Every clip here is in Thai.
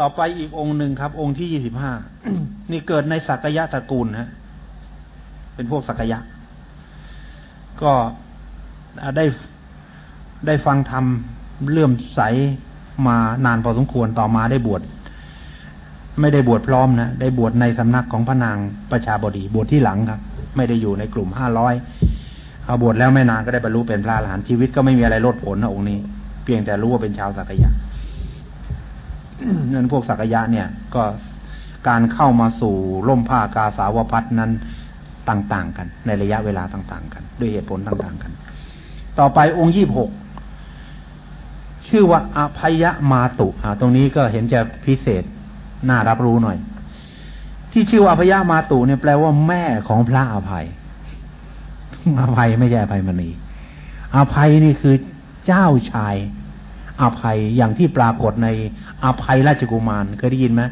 ต่อไปอีกองค์หนึ่งครับ องค์ที่ยี่สิบห้านี่เกิดในสักยะตระกูลฮะ เป็นพวกสักยะ ก็ได้ได้ฟังธรรมเลื่อมใสมานานพอสมควรต่อมาได้บวชไม่ได้บวชพร้อมนะ ได้บวชในสำนักของพระนางประชาบดี บวชที่หลังครับ ไม่ได้อยู่ในกลุ่มห้าร้อยเอาบวชแล้วไม่นานก็ได้บรรลุเป็นพระอรหันต์ชีวิตก็ไม่มีอะไรลดผลนะองค์นี้ เพียงแต่รู้ว่าเป็นชาวสักยะ นั้นพวกสักยะเนี่ย ก็การเข้ามาสู่ร่มผ้ากาสาวพัดนั้นต่างๆ กัน ในระยะเวลาต่างๆ กัน ด้วยเหตุผลต่างๆกัน ต่อไปองค์ยี่บหกชื่อว่าอภัยมาตุตรงนี้ก็เห็นจะพิเศษน่ารับรู้หน่อย ที่ชื่อว่าอภัยมาตุเนี่ยแปลว่าแม่ของพระอภัยอภัยไม่ใช่อภัยมณีอภัยนี่คือเจ้าชาย อภัยอย่างที่ปรากฏในอภัยราชกุมารเคยได้ยินไหม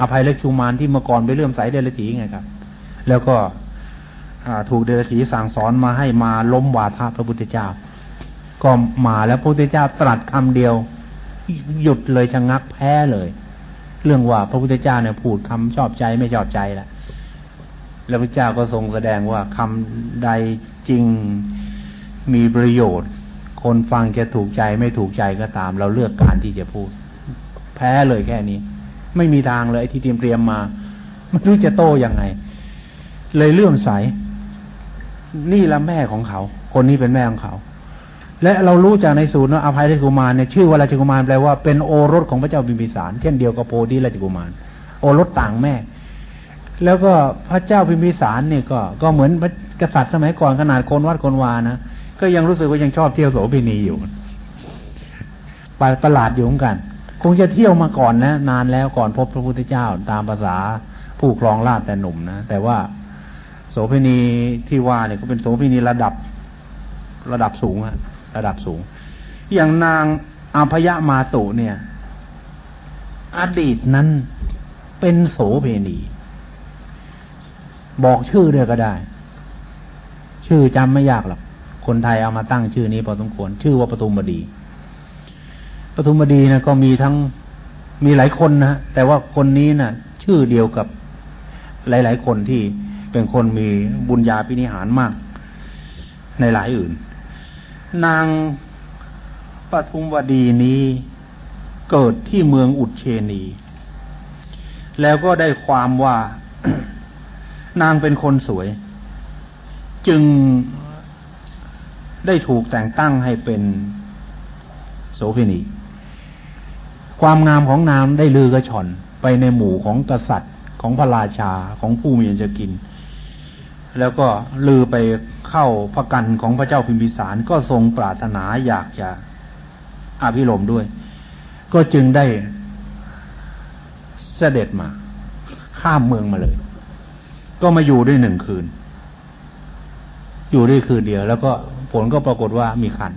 อภัยราชกุมารที่เมื่อก่อนไปเรื่อมใสเดลถีไงครับ แล้วก็ถูกเดลถีสั่งสอนมาให้มาล้มวาทะพระพุทธเจ้า ก็มาแล้วพระพุทธเจ้าตรัสคำเดียว หยุดเลยชะงักแพ้เลย เรื่องว่าพระพุทธเจ้าเนี่ยพูดคำชอบใจไม่ชอบใจละแล้วพระเจ้าก็ทรงแสดงว่าคำใดจริงมีประโยชน์ คนฟังจะถูกใจไม่ถูกใจก็ตาม เราเลือกการที่จะพูด แพ้เลยแค่นี้ ไม่มีทางเลยที่เตรียมเตรียมมาไม่รู้จะโต้ยังไง เลยเลื่อมใส นี่ละแม่ของเขา คนนี้เป็นแม่ของเขา และเรารู้จากในสูตรว่าอภัยราชกุมารเนี่ยชื่อว่าราชกุมารแปลว่าเป็นโอรสของพระเจ้าบิมพิสาร เช่นเดียวกับโพธิราชกุมาร โอรสต่างแม่ แล้วก็พระเจ้าพิมพิสารเนี่ยก็ ก็เหมือนกษัตริย์สมัยก่อนขนาดคนวัดคนวานะ ก็ยังรู้สึกว่ายังชอบเที่ยวโสเภณีอยู่ปประหลาดอยู่เหมือนกัน คงจะเที่ยวมาก่อนนะ นานแล้วก่อนพบพระพุทธเจ้าตามภาษาผู้ครองราชแต่หนุ่มนะแต่ว่าโสเภณีที่ว่าเนี่ยก็เป็นโสเภณีระดับระดับสูงอะระดับสูง อย่างนางอาพยมาตุเนี่ย อดีตนั้นเป็นโสเภณี บอกชื่อเรียก็ได้ ชื่อจำไม่ยากหรอก คนไทยเอามาตั้งชื่อนี้พอสมควรชื่อว่าปทุมบดีปทุมบดีนะก็มีทั้งมีหลายคนนะแต่ว่าคนนี้นะ่ะ ชื่อเดียวกับหลาย ๆ คนที่เป็นคนมีบุญญาพินิหารมาก ในหลายอื่น นางปทุมวดีนี้เกิดที่เมืองอุดเชนี แล้วก็ได้ความว่านางเป็นคนสวย จึง ได้ถูกแต่งตั้งให้เป็นโสเภณี ความงามของนางได้ลือกระชอนไปในหมู่ของกษัตริย์ของพระราชาของผู้มีจะกิน แล้วก็ลือไปเข้าพระกันของพระเจ้าพิมพิสารก็ทรงปรารถนาอยากจะอภิรมด้วย ก็จึงได้เสด็จมา ข้ามเมืองมาเลย ก็มาอยู่ด้วยหนึ่งคืน อยู่ด้วยคืนเดียวแล้วก็ ผลก็ปรากฏว่ามีคัน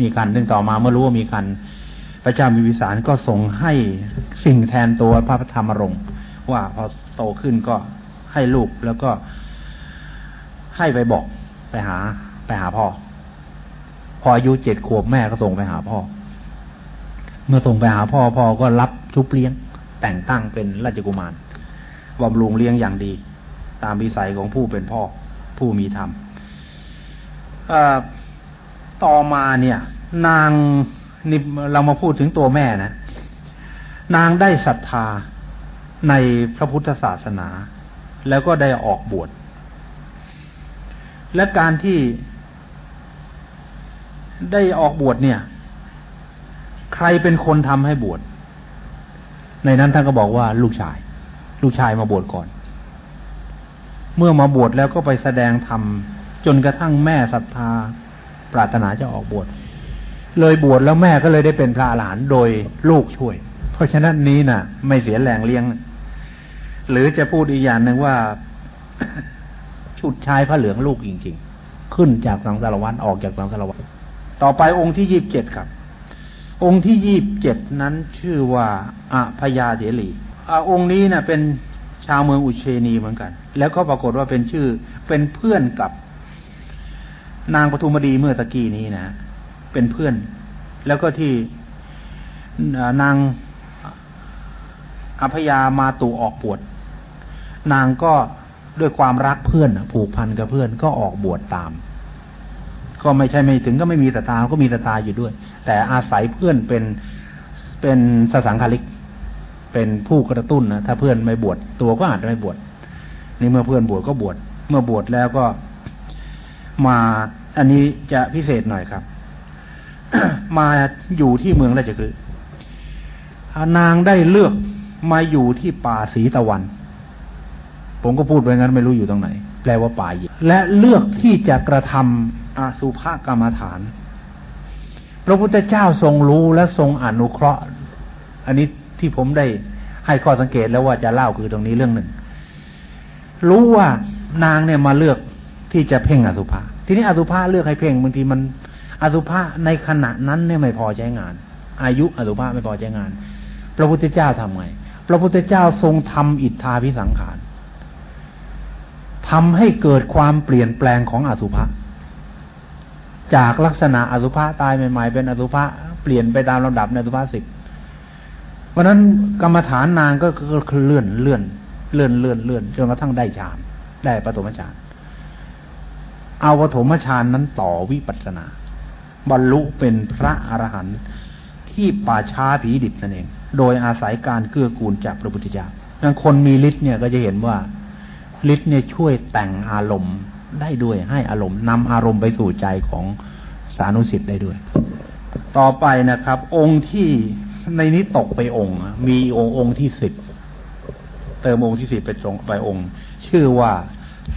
มีคันซึ่งต่อมาเมื่อรู้ว่ามีคัน พระเจ้ามีวิสารก็ส่งให้สิ่งแทนตัวพระธรรมรงค์ว่าพอโตขึ้นก็ให้ลูกแล้วก็ให้ไปบอกไปหา ไปหาพ่อ พออายุเจ็ดขวบแม่ก็ส่งไปหาพ่อ เมื่อส่งไปหาพ่อพ่อก็รับชุบเลี้ยง แต่งตั้งเป็นราชกุมารบำรุงเลี้ยงอย่างดี ตามวิสัยของผู้เป็นพ่อ ผู้มีธรรม ต่อมาเนี่ย นางนี่เรามาพูดถึงตัวแม่นะ นางได้ศรัทธาในพระพุทธศาสนา แล้วก็ได้ออกบวช และการที่ได้ออกบวชเนี่ย ใครเป็นคนทำให้บวช ในนั้นท่านก็บอกว่าลูกชาย ลูกชายมาบวชก่อน เมื่อมาบวชแล้วก็ไปแสดงธรรม จนกระทั่งแม่ศรัทธา ปรารถนาจะออกบวชเลยบวชแล้วแม่ก็เลยได้เป็นพระหลานโดยลูกช่วย เพราะฉะนั้นนี้นะ่ะ ไม่เสียแรงเลี้ยง หรือจะพูดอีกอย่างหนึ่งว่า ชุดชายพระเหลืองลูกจริง ๆ ขึ้นจากสังสารวัตรออกจากสังสารวัตรต่อไปองค์ที่ยี่บเจ็ดครับ องค์ที่ยี่บเจ็ดนั้นชื่อว่าอพยาเถรีองค์นี้นะ่ะ เป็นชาวเมืองอุเชนีเหมือนกัน แล้วก็ปรากฏว่าเป็นชื่อเป็นเพื่อนกับ นางปทุมดีเมื่อตะกี้นี้นะเป็นเพื่อน แล้วก็ที่นางอพยามาตูออกบวชนางก็ด้วยความรักเพื่อนผูกพันกับเพื่อนก็ออกบวชตาม ก็ไม่ใช่ไม่ถึงก็ไม่มีตาตาก็มีตาตาอยู่ด้วย แต่อาศัยเพื่อนเป็นเป็นสสังคาริก เป็นผู้กระตุ้นนะถ้าเพื่อนไม่บวชตัวก็อาจจะไม่บวชนี่เมื่อเพื่อนบวชก็บวชเมื่อบวชแล้วก็ มาอันนี้จะพิเศษหน่อยครับ มาอยู่ที่เมืองราชกฤห์นางได้เลือกมาอยู่ที่ป่าสีตะวัน ผมก็พูดไปงั้นไม่รู้อยู่ตรงไหน แปลว่าป่าเย็นและเลือกที่จะกระทำอาสุภกรรมฐาน พระพุทธเจ้าทรงรู้และทรงอนุเคราะห์ อันนี้ที่ผมได้ให้ข้อสังเกตแล้วว่าจะเล่าคือตรงนี้เรื่องหนึ่ง รู้ว่านางเนี่ยมาเลือก ที่จะเพ่งอสุภะทีนี้อสุภะเลือกให้เพ่งบางทีมันอสุภะในขณะนั้นเนี่ยไม่พอใช้งาน อายุอสุภะไม่พอใช้งาน พระพุทธเจ้าทำไง พระพุทธเจ้าทรงทำอิทธาพิสังขารทำให้เกิดความเปลี่ยนแปลงของอสุภะจากลักษณะอสุภะตายใหม่ ๆ เป็นอสุภะเปลี่ยนไปตามลำดับในอสุภะสิบเพราะนั้นกรรมฐานนางก็คือเลื่อนเลื่อนเลื่อนเลื่อนเลื่อนจนกระทั่งได้ฌานได้ปฐมฌาน เอาปฐมฌานนั้นต่อวิปัสสนา บรรลุเป็นพระอรหันต์ที่ป่าช้าผีดิบนั่นเอง โดยอาศัยการเกื้อกูลจากพระพุทธเจ้าดังคนมีฤทธิ์เนี่ยก็จะเห็นว่าฤทธิ์เนี่ยช่วยแต่งอารมณ์ได้ด้วยให้อารมณ์นำอารมณ์ไปสู่ใจของสานุสิทธิ์ได้ด้วย ต่อไปนะครับ องค์ที่ในนี้ตกไปองค์ มีองค์องค์ที่สิบเติมองค์ที่สิบไปตรงไปองค์ ชื่อว่า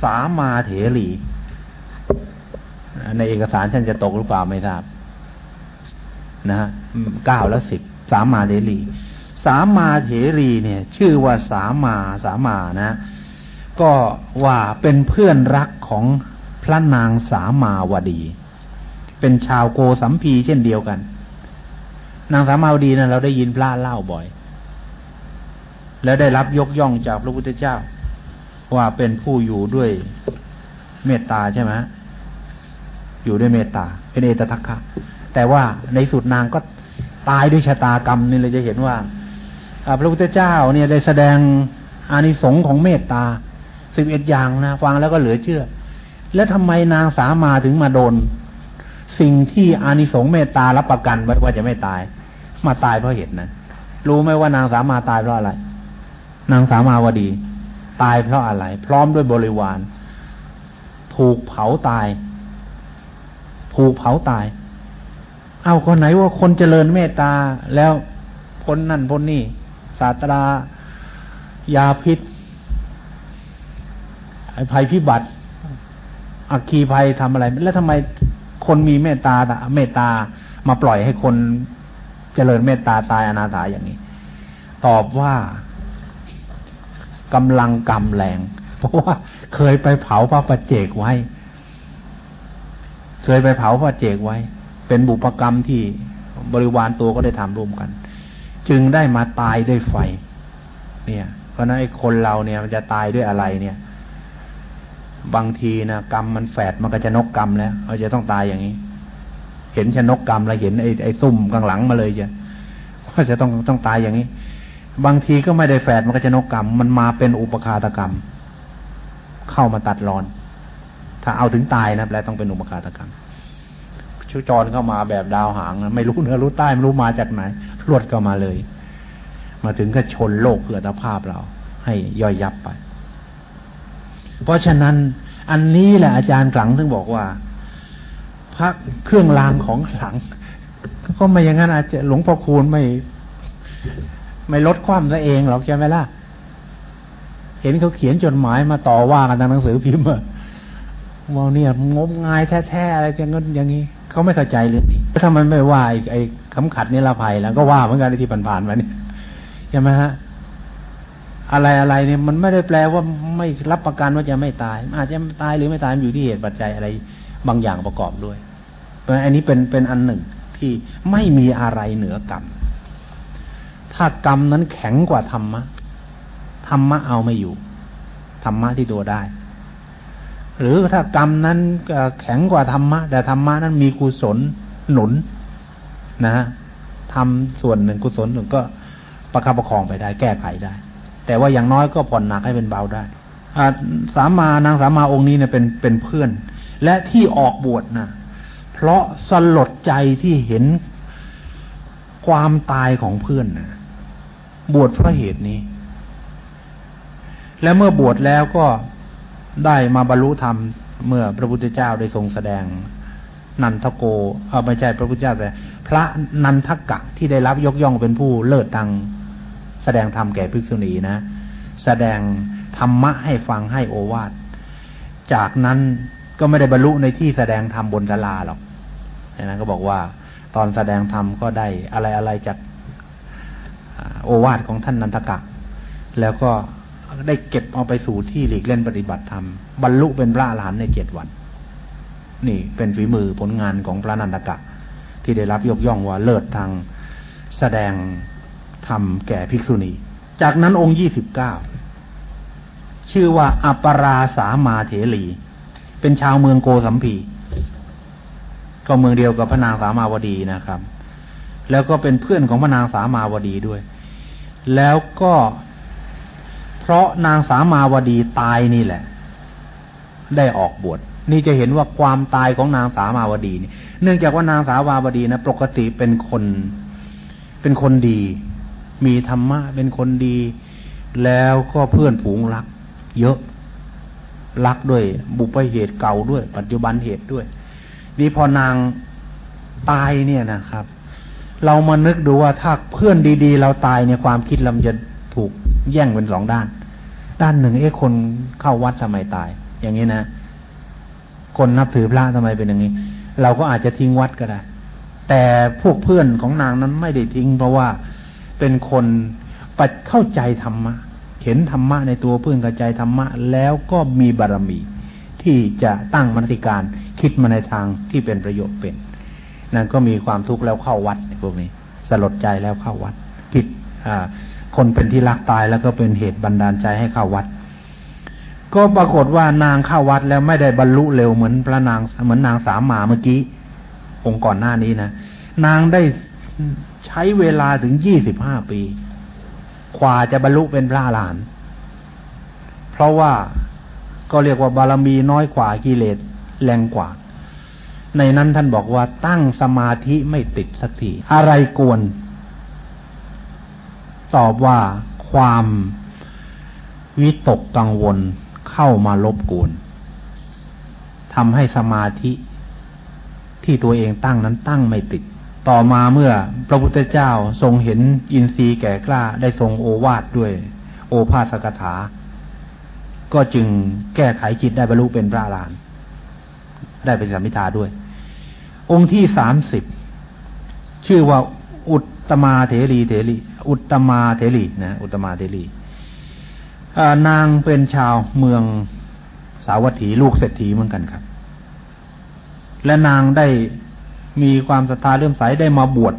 สามาเถรี ในเอกสารท่านจะตกหรือเปล่าไม่ทราบ นะฮะเก้าและสิบสามมาเถรี สามมาเถรีเนี่ย ชื่อว่าสามมาสามานะ ก็ว่าเป็นเพื่อนรักของพระนางสามาวดี เป็นชาวโกสัมพีเช่นเดียวกัน นางสามาวดีนะั้นเราได้ยินพระเล่าบ่อย แล้วได้รับยกย่องจากพระพุทธเจ้า ว่าเป็นผู้อยู่ด้วยเมตตาใช่ไหม อยู่ด้วยเมตตาเป็นเอตทัคคะแต่ว่าในสุดนางก็ตายด้วยชะตากรรมนี่เลยจะเห็นว่าพระพุทธเจ้าเนี่ยได้แสดงอานิสงส์ของเมตตาสิบเอ็ดอย่างนะฟังแล้วก็เหลือเชื่อ แล้วทำไมนางสามาถึงมาโดน สิ่งที่อานิสงส์เมตตารับประกันไว้ว่าจะไม่ตาย มาตายเพราะเหตุนั้นรู้ไหมว่านางสามาตายเพราะอะไร นางสามาวดี ตายเพราะอะไร พร้อมด้วยบริวาร ถูกเผาตาย ถูกเผาตาย เอาคนไหนว่าคนเจริญเมตตาแล้วพ้นนั่นพ้นนี่ศาสตรายาพิษภัยพิบัติอักคีภัยทำอะไร แล้วทำไมคนมีเมตตาเมตตามาปล่อยให้คนเจริญเมตตาตายอนาถาอย่างนี้ ตอบว่ากำลังกำแรง เพราะว่าเคยไปเผาพระประเจกไว้ เคยไปเผาพระเจกไว้ เป็นบุปกรรมที่บริวารตัวก็ได้ทำร่วมกัน จึงได้มาตายด้วยไฟ เนี่ย เพราะนั้นไอ้คนเราเนี่ยมันจะตายด้วยอะไรเนี่ย บางทีนะกรรมมันแฝดมันก็จะนกกรรมแล้วเราจะต้องตายอย่างนี้ เห็นชนกกรรมแล้วเห็นไอ้ไอ้ซุ่มข้างหลังมาเลยจะว่าจะต้องต้องตายอย่างนี้ บางทีก็ไม่ได้แฝดมันก็จะนกกรรม มันมาเป็นอุปคาตกรรม เข้ามาตัดรอน ถ้าเอาถึงตายนะแปลต้องเป็นอุปการตกรรมชุจรเข้ามาแบบดาวหางไม่รู้เนื้อรู้ใต้ไม่รู้มาจากไหนรวดก็มาเลย มาถึงก็ชนโลกเพื่อตภาพเรา ให้ย่อยยับไป เพราะฉะนั้น อันนี้แหละอาจารย์กลังถึงบอกว่าพระเครื่องรางของขลัง ก็ไม่อย่างนั้นอาจจะหลวงพ่อคูณไม่ ไม่ลดความซะเองหรอกใช่ไหมล่ะ เห็นเขาเขียนจดหมายมาต่อว่ากันทางหนังสือพิมพ์ ว่าเนี่ยงมงายแท้ๆอะไรอย่างงี้อย่างนี้เขาไม่เข้าใจเรื่องนี้ถ้ามันไม่ว่าไอ้ไอ้คำขัดนี่ละภัยแล้วก็ว่าเหมือนกันที่ผ่านๆมาเนี่ยใช่ไหมฮะอะไรอะไรเนี่ยมันไม่ได้แปลว่าไม่รับประกันว่าจะไม่ตายอาจจะตายหรือไม่ตายอยู่ที่เหตุปัจจัยอะไรบางอย่างประกอบด้วย เพราะอันนี้เป็นเป็นอันหนึ่งที่ไม่มีอะไรเหนือกรรม ถ้ากรรมนั้นแข็งกว่าธรรมะธรรมะเอาไม่อยู่ธรรมะที่ตัวได้ หรือถ้ากรรมนั้นแข็งกว่าธรรมะ แต่ธรรมะนั้นมีกุศลหนุนนะฮะทำส่วนหนึ่งกุศลหนึ่งก็ประคับประคองไปได้ แก้ไขได้ แต่ว่าอย่างน้อยก็ผ่อนหนักให้เป็นเบาได้สามานางสามาองค์นี้เนี่ยเป็นเป็นเพื่อน และที่ออกบวชนะเพราะสลดใจที่เห็นความตายของเพื่อนนะบวชเพราะเหตุนี้ และเมื่อบวชแล้วก็ ได้มาบรรลุธรรม เมื่อพระพุทธเจ้าได้ทรงแสดง นันทโกเออไม่ใช่พระพุทธเจ้าแต่พระนันทกะที่ได้รับยกย่องเป็นผู้เลิศทางแสดงธรรมแก่ภิกษุณีนะ แสดงธรรมะให้ฟังให้โอวาทจากนั้นก็ไม่ได้บรรลุในที่แสดงธรรมบนศาลาหรอกดังนั้นก็บอกว่า ตอนแสดงธรรมก็ได้อะไรอะไรจากโอวาทของท่านนันทกะ แล้วก็ ได้เก็บเอาไปสู่ที่หลีกเล่นปฏิบัติธรรมบรรลุเป็นพระอรหันต์ในเจ็ดวัน นี่เป็นฝีมือผลงานของพระนันทกะ ที่ได้รับยกย่องว่าเลิศทางแสดงธรรมแก่ภิกษุณี จากนั้นองค์ยี่สิบเก้าชื่อว่าอัปราสามาเถลี เป็นชาวเมืองโกสัมพีก็เมืองเดียวกับพระนางสามาวดีนะครับ แล้วก็เป็นเพื่อนของพระนางสามาวดีด้วย แล้วก็ ราะนางสามาวดีตายนี่แหละ ได้ออกบวชนี่จะเห็นว่าความตายของนางสามาวดีนี่เนื่องจากว่านางสามาวดีนะปกติเป็นคน เป็นคนดี มีธรรมะเป็นคนดี แล้วก็เพื่อนผูงรัก เยอะรักด้วย บุพเหตุเก่าด้วย ปัจจุบันเหตุด้วย นี่พอนางตายเนี่ยนะครับ เรามานึกดูว่าถ้าเพื่อนดี ๆ เราตายเนี่ยความคิดเราจะถูกแย่งเป็นสองด้าน ด้านหนึ่งเอ๊ะคนเข้าวัดทำไมตาย อย่างนี้นะคนนับถือพระทำไมเป็นอย่างนี้ เราก็อาจจะทิ้งวัดก็ได้ แต่พวกเพื่อนของนางนั้นไม่ได้ทิ้ง เพราะว่าเป็นคนปัดเข้าใจธรรมะเห็นธรรมะในตัวเพื่อนกระจายธรรมะ แล้วก็มีบารมี ที่จะตั้งมนติการคิดมาในทางที่เป็นประโยชน์เป็นนั่นก็มีความทุกข์แล้วเข้าวัดพวกนี้ สลดใจแล้วเข้าวัดผิดอ่า คนเป็นที่รักตายแล้วก็เป็นเหตุบันดาลใจให้เข้าวัด ก็ปรากฏว่านางเข้าวัดแล้วไม่ได้บรรลุเร็วเหมือนพระนางเหมือนนางสามหมาเมื่อกี้องค์ก่อนหน้านี้นะนางได้ใช้เวลาถึงยี่สิบห้าปีกว่าจะบรรลุเป็นพระอรหันต์เพราะว่าก็เรียกว่าบารมีน้อยกว่ากิเลสแรงกว่า ในนั้นท่านบอกว่าตั้งสมาธิไม่ติดสักทีอะไรกวน ตอบว่าความวิตกกังวลเข้ามารบกวนทำให้สมาธิที่ตัวเองตั้งนั้นตั้งไม่ติด ต่อมาเมื่อพระพุทธเจ้าทรงเห็นอินทรีย์แก่กล้าได้ทรงโอวาทด้วย โอภาสกถา ก็จึงแก้ไขจิตได้บรรลุเป็นพระอรหันต์ได้เป็นสัมมิทาด้วย องค์ที่สามสิบชื่อว่าอุตตมาเถรีเถรี อุตมาเถรีนะอุตมาเถรีนางเป็นชาวเมืองสาวัตถีลูกเศรษฐีเหมือนกันครับ และนางได้มีความศรัทธาเลื่อมใสได้มาบวช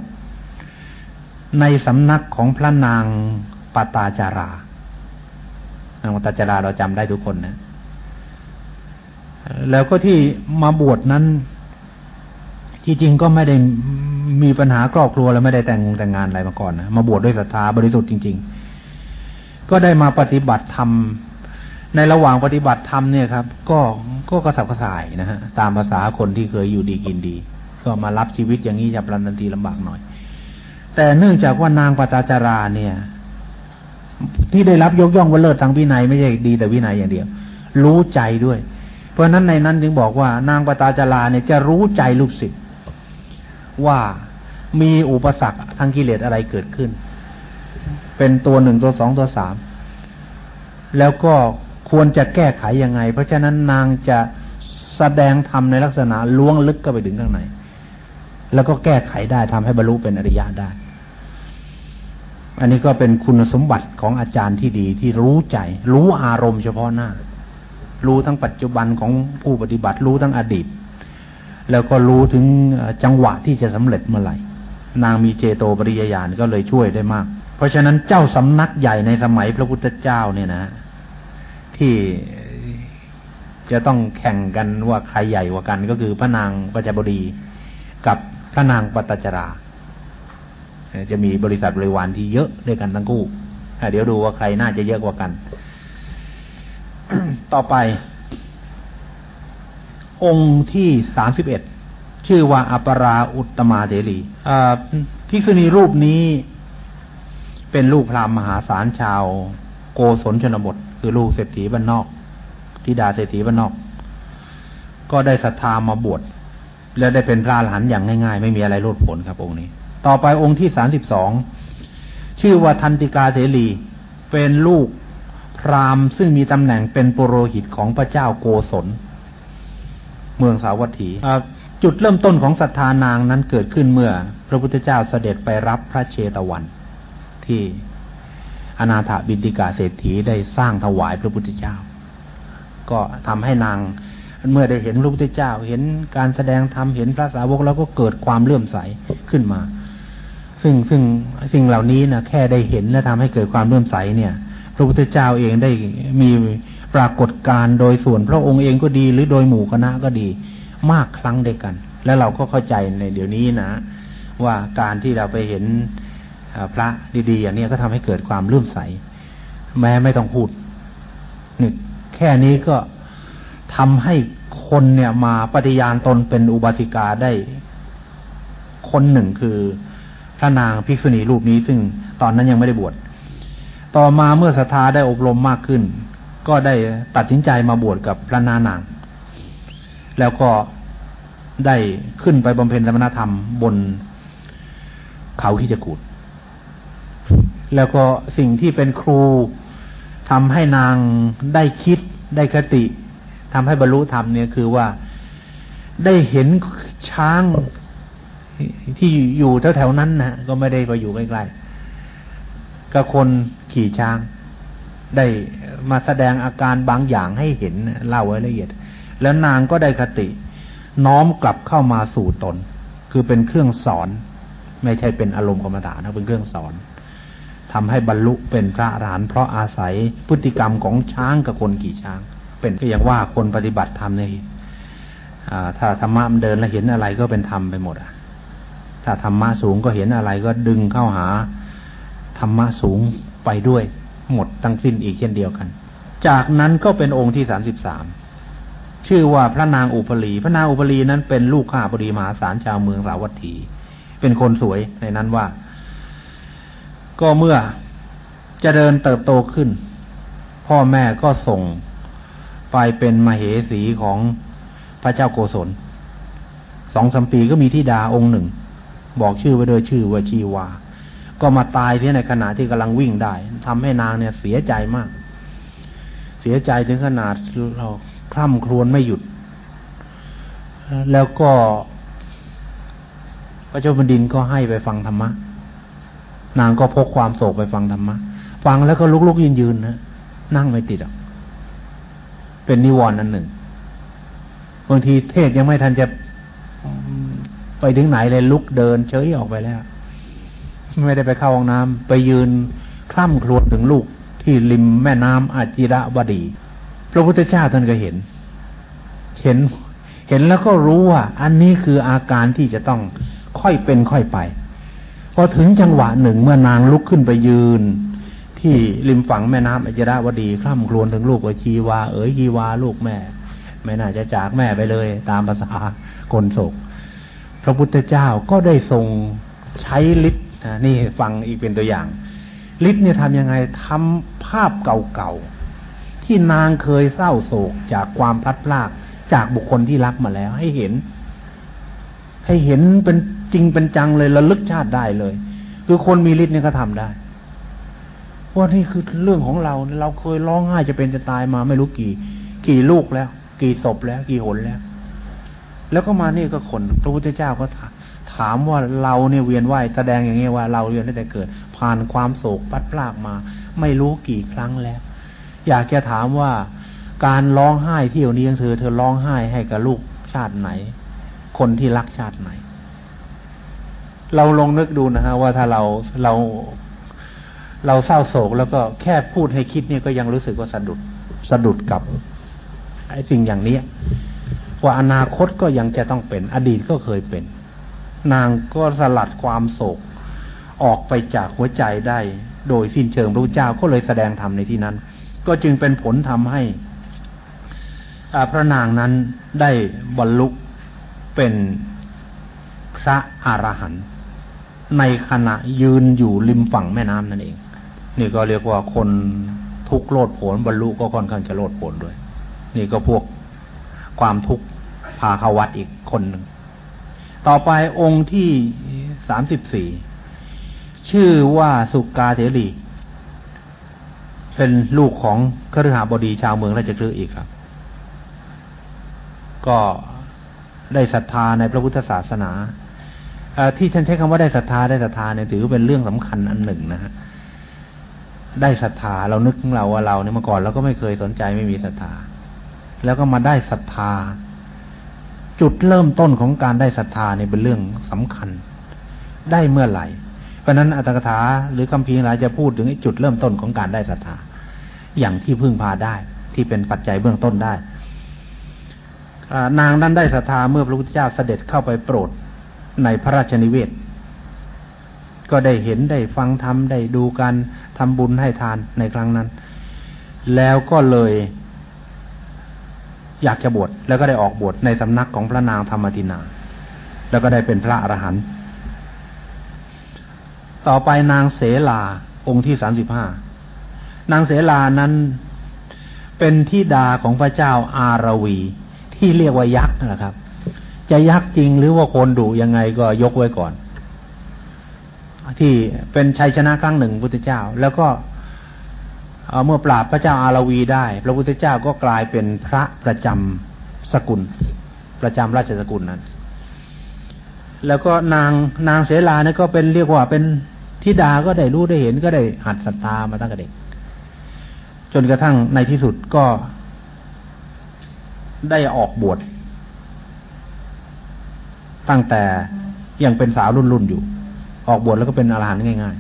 ในสำนักของพระนางปตาจารานางปตาจาราเราจำได้ทุกคนนะแล้วก็ที่มาบวชนั้นที่จริงก็ไม่ได้ มีปัญหาครอบครัวแล้วไม่ได้แต่งงแต่งงานอะไรมาก่อนนะมาบวชดด้วยศรัทธาบริสุทธิ์จริง ๆ ก็ได้มาปฏิบัติธรรมในระหว่างปฏิบัติธรรมเนี่ยครับ ก็ก็กระสับกระส่ายนะฮะตามภาษาคนที่เคยอยู่ดีกินดี ก็มารับชีวิตอย่างนี้จะปรันทันทีลำบากหน่อย แต่เนื่องจากว่านางปตาจาราเนี่ย ที่ได้รับยกย่องว่าเลิศทางวินัยไม่ใช่ดีแต่วินัยอย่างเดียว รู้ใจด้วย เพราะนั้นในนั้นจึงบอกว่านางปตาจาราเนี่ยจะรู้ใจลูกศิษย์ ว่ามีอุปสรรคทางกิเลสอะไรเกิดขึ้น เป็นตัวหนึ่งตัวสองตัวสาม แล้วก็ควรจะแก้ไขยังไง เพราะฉะนั้นนางจะแสดงธรรมในลักษณะล้วงลึกก็ไปถึงข้างใน แล้วก็แก้ไขได้ทำให้บรรลุเป็นอริยะได้ อันนี้ก็เป็นคุณสมบัติของอาจารย์ที่ดีที่รู้ใจ รู้อารมณ์เฉพาะหน้า รู้ทั้งปัจจุบันของผู้ปฏิบัติรู้ทั้งอดีต แล้วก็รู้ถึงจังหวะที่จะสำเร็จเมื่อไหร่ นางมีเจโตปริยญาณก็เลยช่วยได้มาก เพราะฉะนั้นเจ้าสำนักใหญ่ในสมัยพระพุทธเจ้าเนี่ยนะ ที่จะต้องแข่งกันว่าใครใหญ่กว่ากัน ก็คือพระนางปัจจบดีกับพระนางปัตจรา จะมีบริษัทบริวารที่เยอะด้วยกันทั้งคู่เดี๋ยวดูว่าใครน่าจะเยอะกว่ากัน ต่อไป องค์ที่สามสิบเอ็ดชื่อว่าอัปราอุตมาเดลีพิกษุณีรูปนี้เป็นลูกพราหมณ์มหาศาลชาว โกศลชนบท คือลูกเศรษฐีบ้านนอกธิดาเศรษฐีบ้านนอก ก็ได้ศรัทธามาบวชแล้วได้เป็นพระอรหันต์อย่างง่ายๆ ไม่มีอะไรโลดผลครับ องค์นี้ ต่อไปองค์ที่สามสิบสองชื่อว่าทันติกาเสรีเป็นลูกพราหมณ์ซึ่งมีตำแหน่งเป็นปุโรหิตของพระเจ้าโกศล เมืองสาวัตถีจุดเริ่มต้นของศรัทธานางนั้นเกิดขึ้นเมื่อ พระพุทธเจ้าเสด็จไปรับพระเชตวัน ที่อนาถบินติกาเศรษฐีได้สร้างถวายพระพุทธเจ้า ก็ทำให้นางเมื่อได้เห็นพระพุทธเจ้า เห็นการแสดงธรรมเห็นพระสาวกแล้วก็เกิดความเลื่อมใสขึ้นมา ซึ่งซึ่งสิ่งเหล่านี้นะแค่ได้เห็นและทำให้เกิดความเลื่อมใสเนี่ย พระพุทธเจ้าเองได้มี ปรากฏการโดยส่วนพระองค์เองก็ดี หรือโดยหมู่คณะก็ดี มากครั้งด้วยกัน แล้วเราก็เข้าใจในเดี๋ยวนี้นะ ว่าการที่เราไปเห็นพระดีๆอย่างนี้ก็ทำให้เกิดความเลื่อมใส แม้ไม่ต้องพูดนึกแค่นี้ก็ทำให้คนเนี่ยมาปฏิญาณตนเป็นอุบาสิกาได้ คนหนึ่งคือพระนางภิกษุณีรูปนี้ซึ่งตอนนั้นยังไม่ได้บวชต่อมาเมื่อศรัทธาได้อบรมมากขึ้น ก็ได้ตัดสินใจมาบวชกับพระนานาง แล้วก็ได้ขึ้นไปบำเพ็ญสมณธรรมบนเขาที่จกูดแล้วก็สิ่งที่เป็นครูทำให้นางได้คิดได้คติทำให้บรรลุธรรมเนี่ยคือว่าได้เห็นช้างที่อยู่แถวๆนั้นนะก็ไม่ได้ไปอยู่ใกล้ๆก็คนขี่ช้าง ได้มาแสดงอาการบางอย่างให้เห็นเล่าไว้ละเอียด แล้วนางก็ได้คติ น้อมกลับเข้ามาสู่ตน คือเป็นเครื่องสอน ไม่ใช่เป็นอารมณ์กรรมฐานนะเป็นเครื่องสอนทำให้บรรลุเป็นพระอรหันต์เพราะอาศัยพฤติกรรมของช้างกับคนขี่ช้าง เป็นก็อย่างว่าคนปฏิบัติธรรมเนี่ยถ้าธรรมะมันเดินแล้วเห็นอะไรก็เป็นธรรมไปหมดอะถ้าธรรมะสูงก็เห็นอะไรก็ดึงเข้าหาธรรมะสูงไปด้วย หมดทั้งสิ้นอีกเช่นเดียวกัน จากนั้นก็เป็นองค์ที่สามสิบสามชื่อว่าพระนางอุปลี พระนางอุปลีนั้นเป็นลูกข้าบดีมหาศาลชาวเมืองสาวัตถี เป็นคนสวยในนั้นว่า ก็เมื่อจะเดินเติบโตขึ้น พ่อแม่ก็ส่งไปเป็นมเหสีของพระเจ้าโกศลสองสมปีก็มีที่ดาองค์หนึ่ง บอกชื่อไว้โดยชื่อว่าชีวา ก็มาตายที่ในขณะที่กำลังวิ่งได้ทำให้นางเนี่ยเสียใจมาก เสียใจถึงขนาดเราคร่ำครวญไม่หยุด แล้วก็พระเจ้าแผ่นดินก็ให้ไปฟังธรรมะ นางก็พกความโศกไปฟังธรรมะ ฟังแล้วก็ลุกๆยืนๆนะนั่งไม่ติดอะเป็นนิวรณ์อันหนึ่งบางทีเทศยังไม่ทันจะไปถึงไหนเลยลุกเดินเฉยออกไปแล้ว ไม่ได้ไปเข้าห้องน้ำไปยืนคล่ำครวญถึงลูกที่ริมแม่น้ำอาจิระวดี พระพุทธเจ้าท่านก็เห็น เห็น เห็นแล้วก็รู้ว่า อันนี้คืออาการที่จะต้องค่อยเป็นค่อยไป พอถึงจังหวะหนึ่งเมื่อนางลุกขึ้นไปยืน ที่ริมฝั่งแม่น้ำอจิราวดีคร่ำครวญถึงลูกว่าชีวา เอ๋ยชีวาลูกแม่ ไม่น่าจะจากแม่ไปเลย ตามภาษาคนโศก พระพุทธเจ้าก็ได้ทรงใช้ฤทธิ์ นี่ฟังอีกเป็นตัวอย่างฤทธิ์เนี่ยทำยังไงทำภาพเก่าๆ ที่นางเคยเศร้าโศกจากความพลัดพรากจากบุคคลที่รักมาแล้ว ให้เห็น ให้เห็นเป็นจริงเป็นจังเลยระลึกชาติได้เลย คือคนมีฤทธิ์เนี่ยก็ทำได้ว่านี่คือเรื่องของเราเราเคยร้องไห้จะเป็นจะตายมาไม่รู้กี่ กี่ลูกแล้ว กี่ศพแล้ว กี่หนแล้ว แล้วก็มานี่ก็คนพระพุทธเจ้าก็ถาม ถามว่าเราเนี่ยเวียนว่ายแสดงอย่างนี้ว่าเราเวียนตั้แต่เกิด ผ่านความโศกพัดพลากมา ไม่รู้กี่ครั้งแล้ว อยากจะถามว่าการร้องไห้ที่อยู่นี้ยังเธอเธอร้องไห้ให้กับลูกชาติไหน คนที่รักชาติไหน เราลองนึกดูนะฮะว่าถ้าเราเราเราเศร้าโศกแล้วก็แค่พูดให้คิดเนี่ยก็ยังรู้สึกว่าสะดุดสะดุดกับไอ้สิ่งอย่างนี้ว่าอนาคตก็ยังจะต้องเป็น อดีตก็เคยเป็น นางก็สลัดความโศก ออกไปจากหัวใจได้ โดยสิ้นเชิงพระเจ้าก็เลยแสดงธรรมในที่นั้น ก็จึงเป็นผลทำให้พระนางนั้นได้บรรลุเป็นพระอรหันต์ในขณะยืนอยู่ริมฝั่งแม่น้ำนั่นเอง นี่ก็เรียกว่าคนทุกโลดผลบรรลุก็ค่อนข้างจะโลดผลด้วย นี่ก็พวกความทุกข์พาเขาวัดอีกคนหนึ่ง ต่อไปองค์ที่สามสิบสี่ชื่อว่าสุกาเถรีเป็นลูกของคฤหบดีชาวเมืองราชคฤห์อีกครับ ก็ได้ศรัทธาในพระพุทธศาสนาที่ฉันใช้คำว่าได้ศรัทธาได้ศรัทธาเนี่ยถือเป็นเรื่องสำคัญอันหนึ่งนะฮะได้ศรัทธาเรานึกของเราว่าเราเนี่ยเมื่อก่อนเราก็ไม่เคยสนใจไม่มีศรัทธา แล้วก็มาได้ศรัทธา จุดเริ่มต้นของการได้ศรัทธาเนี่ยเป็นเรื่องสำคัญ ได้เมื่อไหร่ เพราะนั้นอัตถกถาหรือคำพีหลายจะพูดถึงจุดเริ่มต้นของการได้ศรัทธาอย่างที่พึ่งพาได้ ที่เป็นปัจจัยเบื้องต้นได้นางนั้นได้ศรัทธาเมื่อพระพุทธเจ้าเสด็จเข้าไปโปรดในพระราชนิเวศ ก็ได้เห็นได้ฟังธรรมได้ดูการทำบุญให้ทานในครั้งนั้น แล้วก็เลย อยากจะบวชแล้วก็ได้ออกบวชในสำนักของพระนางธรรมตินา แล้วก็ได้เป็นพระอรหันต์ต่อไปนางเสลาองค์ที่สามสิบห้านางเสลานั้นเป็นที่ดาของพระเจ้าอารวี ที่เรียกว่ายักษ์นะครับ จะยักษ์จริงหรือว่าคนดุยังไงก็ยกไว้ก่อน ที่เป็นชัยชนะครั้งหนึ่งพุทธเจ้า แล้วก็ เมื่อปราบพระเจ้าอารวีได้ พระพุทธเจ้าก็กลายเป็นพระประจำสกุล ประจำราชสกุลนั้น แล้วก็นางนางเสลาเนี่ยก็เป็นเรียกว่าเป็นทิดาก็ได้รู้ได้เห็นก็ได้หัดศรัทธามาตั้งแต่เด็ก จนกระทั่งในที่สุดก็ได้ออกบวชตั้งแต่ยังเป็นสาวรุ่นรุ่นอยู่ ออกบวชแล้วก็เป็นอรหันต์ง่าย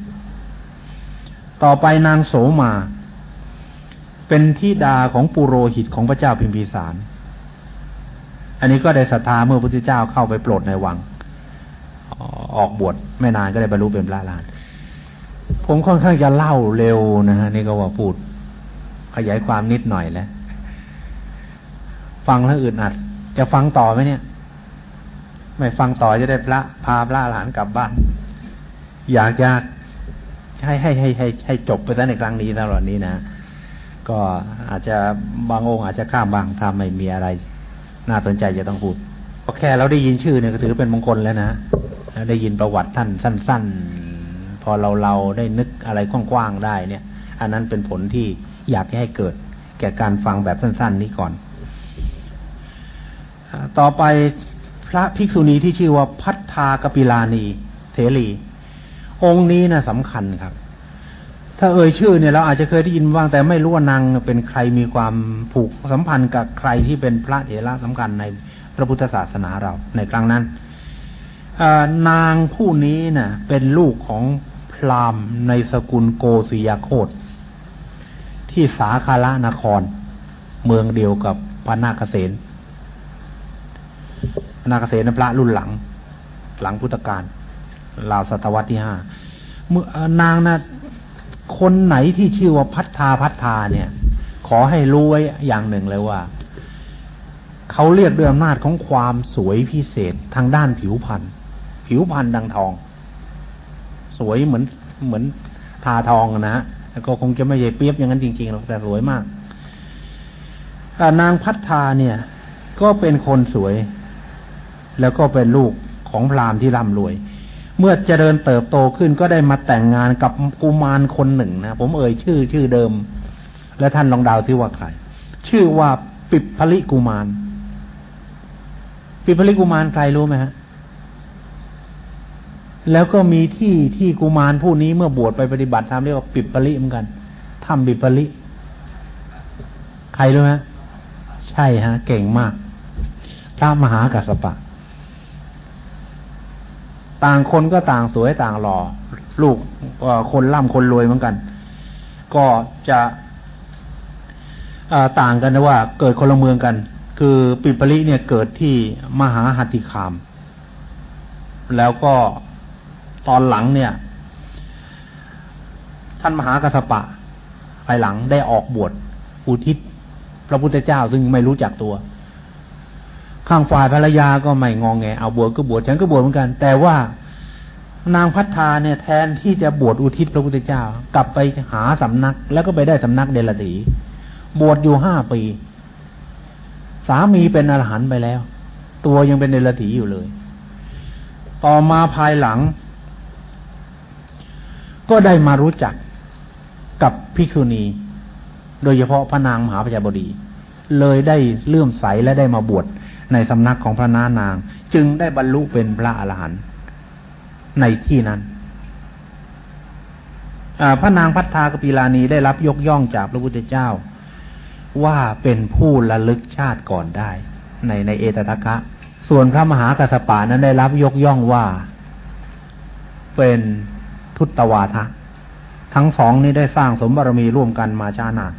ๆ ต่อไปนางโสมา เป็นทิดาของปุโรหิตของพระเจ้าพิมพิสาร อันนี้ก็ได้ศรัทธาเมื่อพระพุทธเจ้าเข้าไปโปรดในวัง ออกบวชไม่นานก็ได้บรรลุเป็นพระอรหันผมค่อนข้างจะเล่าเร็วนะฮะนี่ก็ว่าพูด ขยายความนิดหน่อยแล้ว ฟังแล้วอึดอัด จะฟังต่อไหมเนี่ย ไม่ฟังต่อจะได้พระพาพระหลานกลับบ้าน อยากจะให้ให้ให้ให้ให้จบไปซะในครั้งนี้ตลอดนี้นะ ก็อาจจะบางองค์อาจจะข้ามบางทำไม่มีอะไร น่าสนใจจะต้องพูดก็แค่เราได้ยินชื่อเนี่ยก็ถือเป็นมงคลแล้วนะได้ยินประวัติท่านสั้น ๆ พอเราเราได้นึกอะไรกว้างๆได้เนี่ย อันนั้นเป็นผลที่อยากให้เกิด แก่การฟังแบบสั้น ๆ นี้ก่อน ต่อไปพระภิกษุณีที่ชื่อว่าพัฒากปิลานีเถรีองค์นี้นะสำคัญครับ ถ้าเอ่ยชื่อเนี่ยเราอาจจะเคยได้ยินบ้างแต่ไม่รู้ว่านางเป็นใครมีความผูกสัมพันธ์กับใครที่เป็นพระเถระสำคัญในพระพุทธศาสนาเราในครั้งนั้นนางผู้นี้นะ่ะ เป็นลูกของพราหมณ์ในสกุลโกศยโคตที่สาคาระนคร เมืองเดียวกับพระนาคเษนพนาคเษนพระรุ่นหลัง หลังพุทธกาลราวศตวรรษที่ห้าเมื่อนางน่ะ คนไหนที่ชื่อว่าพัฒนาพัฒนาเนี่ย ขอให้รู้ไว้อย่างหนึ่งเลยว่า เขาเรียกด้วยอำนาจของความสวยพิเศษทางด้านผิวพรรณผิวพรรณดังทอง สวยเหมือนเหมือนทาทองนะฮะแล้วก็คงจะไม่ใช่เปียบอย่างนั้นจริงๆหรอกแต่สวยมากนางพัฒนาเนี่ย ก็เป็นคนสวย แล้วก็เป็นลูกของพราหมณ์ที่ร่ำรวย เมื่อเจริญเติบโตขึ้นก็ได้มาแต่งงานกับกุมารคนหนึ่งนะผมเอ่ยชื่อชื่อเดิม และท่านลองดาวที่ว่าใคร ชื่อว่าปิปพลิกุมาร ปิปพลิกุมารใครรู้ไหมฮะแล้วก็มีที่ที่กุมารผู้นี้เมื่อบวชไปปฏิบัติธรรมเรียกว่าปิปพลิเหมือนกันทำปิปพลิ ใครรู้ไหมใช่ฮะ เก่งมากพระมหากัสสปะ ต่างคนก็ต่างสวยต่างหล่อลูกคนร่ำคนรวยเหมือนกัน ก็จะต่างกันนะว่าเกิดคนละเมืองกัน คือปิปริเนี่ยเกิดที่มหาหัตถิคาม แล้วก็ตอนหลังเนี่ย ท่านมหากัสปะภายหลังได้ออกบวชอุทิศพระพุทธเจ้าซึ่งไม่รู้จักตัว ข้างฝ่ายภรรยาก็ไม่งองแงเอาบวชก็บวชฉันก็บวชเหมือนกัน แต่ว่านางพัฒนาเนี่ยแทนที่จะบวชอุทิศพระพุทธเจ้า กลับไปหาสำนัก แล้วก็ไปได้สำนักเดลตีบวชอยู่ห้าปี สามีเป็นอรหันต์ไปแล้ว ตัวยังเป็นเดลตีอยู่เลย ต่อมาภายหลัง ก็ได้มารู้จักกับภิกษุณี โดยเฉพาะพระนางมหาพญาบดี เลยได้เลื่อมใสและได้มาบวช ในสำนักของพระนานาง จึงได้บรรลุเป็นพระอรหันต์ในที่นั้นพระนางพัฒนากปีลานีได้รับยกย่องจากพระพุทธเจ้า ว่าเป็นผู้ระลึกชาติก่อนได้ ในในเอตตะคะ ส่วนพระมหากัสปานั้นได้รับยกย่องว่า เป็นทุตตวาทะ ทั้งสองนี้ได้สร้างสมบารมีร่วมกันมาช้านาน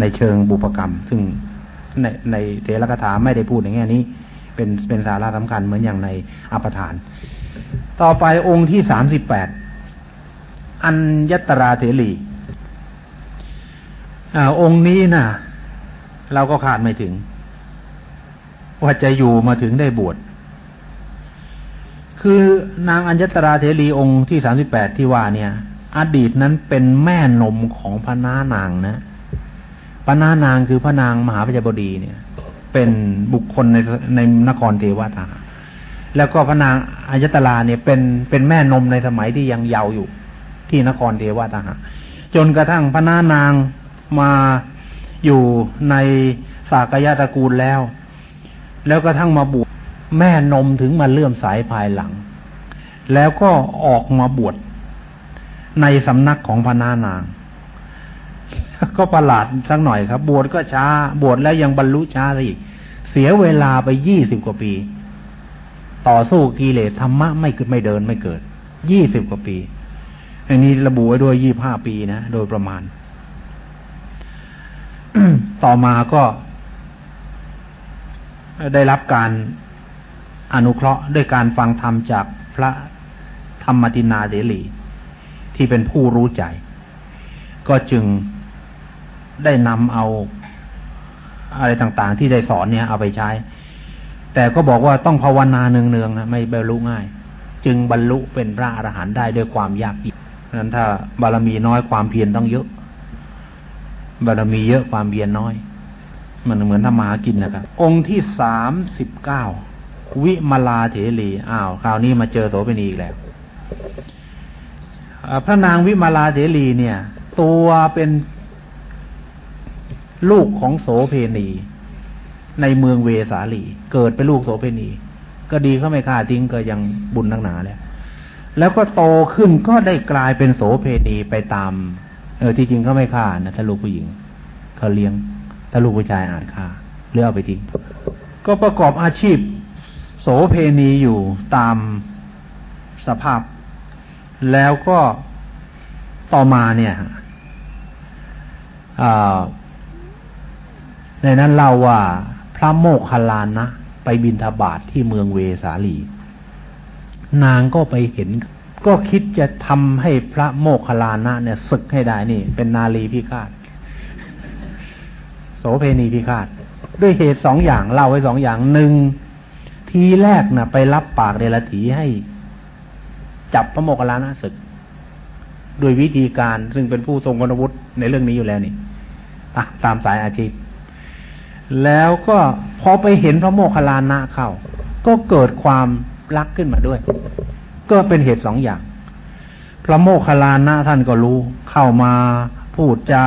ในเชิงบุพกรรม ซึ่ง ในในเทระคาถาไม่ได้พูดในแง่นี้ เป็นเป็นสาระสำคัญเหมือนอย่างในอภิธาน ต่อไปองค์ที่สามสิบแปดอัญยตราเถรีอ่าองค์นี้นะ่ะ เราก็ขาดไม่ถึง ว่าจะอยู่มาถึงได้บวชคือนางอัญญตราเถรีองค์ที่สามสิบแปดที่ว่าเนี่ย อดีตนั้นเป็นแม่นมของพระนานางนะ พระนานางคือพระนางมหาพญาบดีเนี่ย เป็นบุคคลในในนครเทวทาแล้วก็พระนางอายตลาเนี่ยเป็นเป็นแม่นมในสมัยที่ยังเยาว์อยู่ที่นครเทวทหะจนกระทั่งพระนานางมาอยู่ในสากยะตระกูลแล้ว แล้วกระทั่งมาบวชแม่นมถึงมาเลื่อมสายภายหลัง แล้วก็ออกมาบวชในสำนักของพระนานาง ก็ประหลาดสักหน่อยครับ บวชก็ช้า บวชแล้วยังบรรลุช้าอีก เสียเวลาไปยี่สิบกว่าปี ต่อสู้กิเลสธรรมะไม่เกิดไม่เดินไม่เกิดยี่สิบกว่าปี อันนี้ระบุไว้ด้วยยี่บห้าปีนะโดยประมาณ ต่อมาก็ ได้รับการอนุเคราะห์ด้วยการฟังธรรมจากพระธรรมตินาเดลี ที่เป็นผู้รู้ใจ ก็จึง ได้นำเอาอะไรต่างๆ ที่ได้สอนเนี่ยเอาไปใช้ แต่ก็บอกว่าต้องภาวนาเนืองๆนะไม่บรรลุง่าย จึงบรรลุเป็นพระอรหันต์ได้ด้วยความยากเย็นนั้นถ้าบารมีน้อยความเพียรต้องเยอะ บารมีเยอะความเพียรน้อย มันเหมือนทำมากินนะครับ องค์ที่สามสิบเก้าวิมาลาเถรีอ้าวคราวนี้มาเจอโสเภณีอีกแล้วพระนางวิมาลาเถรีเนี่ย ตัวเป็น ลูกของโสเพณีในเมืองเวสาลี เกิดเป็นลูกโสเภณี ก็ดีเขาไม่ฆ่าทิ้งก็ยังบุญนักหนาแล้ว แล้วก็โตขึ้นก็ได้กลายเป็นโสเพณีไปตาม เออที่จริงเขาไม่ฆ่านะถ้าลูกผู้หญิงเขาเลี้ยง ถ้าลูกผู้ชายอาจฆ่าเลือกเอาไปทิ้งก็ประกอบอาชีพ โสเพณีอยู่ตามสภาพ แล้วก็ต่อมาเนี่ยอ่า ในนั้นเล่าว่าพระโมคคัลลานะ ไปบินทบาทที่เมืองเวสาลี นางก็ไปเห็น ก็คิดจะทำให้พระโมคคัลลานะเนี่ยศึกให้ได้นี่ เป็นนาลีพิฆาตโสเพณีพิฆาต ด้วยเหตุสองอย่างเล่าไว้สองอย่างหนึ่งทีแรกนะ่ะ ไปรับปากเดลถีให้ จับพระโมคคัลลานะศึกโดยวิธีการซึ่งเป็นผู้ทรงคุณวุฒิในเรื่องนี้อยู่แล้วนี่ตามสายอาชีพ แล้วก็พอไปเห็นพระโมคคัลลานะเข้า ก็เกิดความรักขึ้นมาด้วย ก็เป็นเหตุสองอย่าง พระโมคคัลลานะท่านก็รู้เข้ามาพูดจา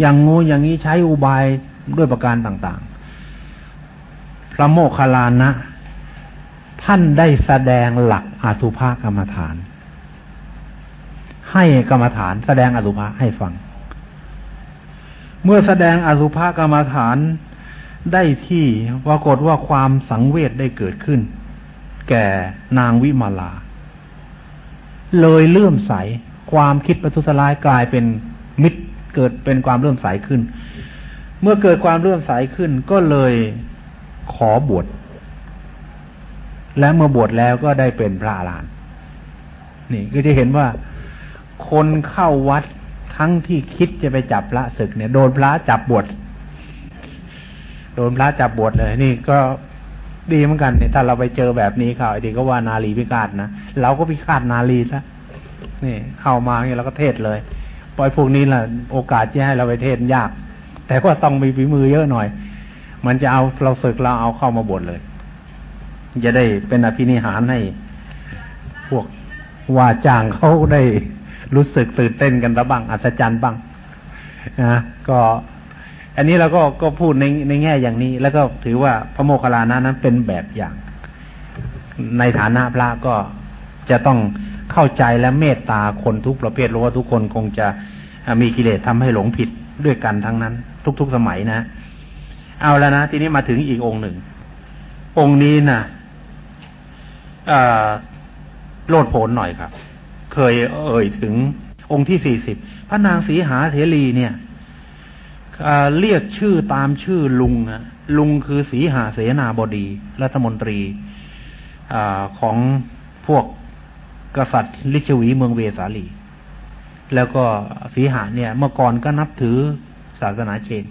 อย่างงูอย่างนี้ใช้อุบายด้วยประการต่างๆ พระโมคคัลลานะ ท่านได้แสดงหลักอสุภกรรมฐาน ให้กรรมฐานแสดงอสุภะให้ฟัง เมื่อแสดงอสุภกรรมฐานได้ที่ปรากฏว่าความสังเวชได้เกิดขึ้น แก่นางวิมาลา เลยเลื่อมใส ความคิดประทุษร้ายกลายเป็นมิตรเกิดเป็นความเลื่อมใสขึ้น เมื่อเกิดความเลื่อมใสขึ้นก็เลยขอบวชและเมื่อบวชแล้วก็ได้เป็นพระอรหันต์นี่ก็จะเห็นว่าคนเข้าวัด ทั้งที่คิดจะไปจับพระศึกเนี่ย โดนพระจับบวชโดนพระจับบวชเลยนี่ก็ดีเหมือนกันเนี่ยถ้าเราไปเจอแบบนี้เขาไอ้ทีก็ว่านาลีพิฆาตนะเราก็พิฆาตนาลีซะนี่เข้ามาเนี่ยเราก็เทศเลยปล่อยพวกนี้แหละโอกาสที่ให้เราไปเทศยาก แต่ว่าต้องมีฝีมือเยอะหน่อย มันจะเอาเราศึกเราเอาเข้ามาบวชเลยจะได้เป็นอภินิหารให้พวกว่าจ้างเขาได้ รู้สึกตื่นเต้นกันระบ้าง อัศจรรย์บ้างนะก็ อันนี้เราก็ก็พูดในในแง่อย่างนี้ แล้วก็ถือว่าพระโมคคัลลานะนั้นเป็นแบบอย่าง ในฐานะพระก็จะต้องเข้าใจและเมตตาคนทุกประเภทรู้ว่าทุกคนคงจะมีกิเลสทำให้หลงผิดด้วยกันทั้งนั้น ทุก ๆสมัยนะ เอาแล้วนะ ทีนี้มาถึงอีกองค์หนึ่ง องค์นี้นะโลดโผนหน่อยครับ เคยเอ่ยถึงองค์ที่สี่สิบพระนางสีหาเถรีเนี่ยเรียกชื่อตามชื่อลุงลุงคือสีหาเสนาบดี รัฐมนตรีอของพวกกษัตริย์ลิชวีเมืองเวสาลี แล้วก็สีหาเนี่ย เมื่อก่อนก็นับถือศาสนาเชน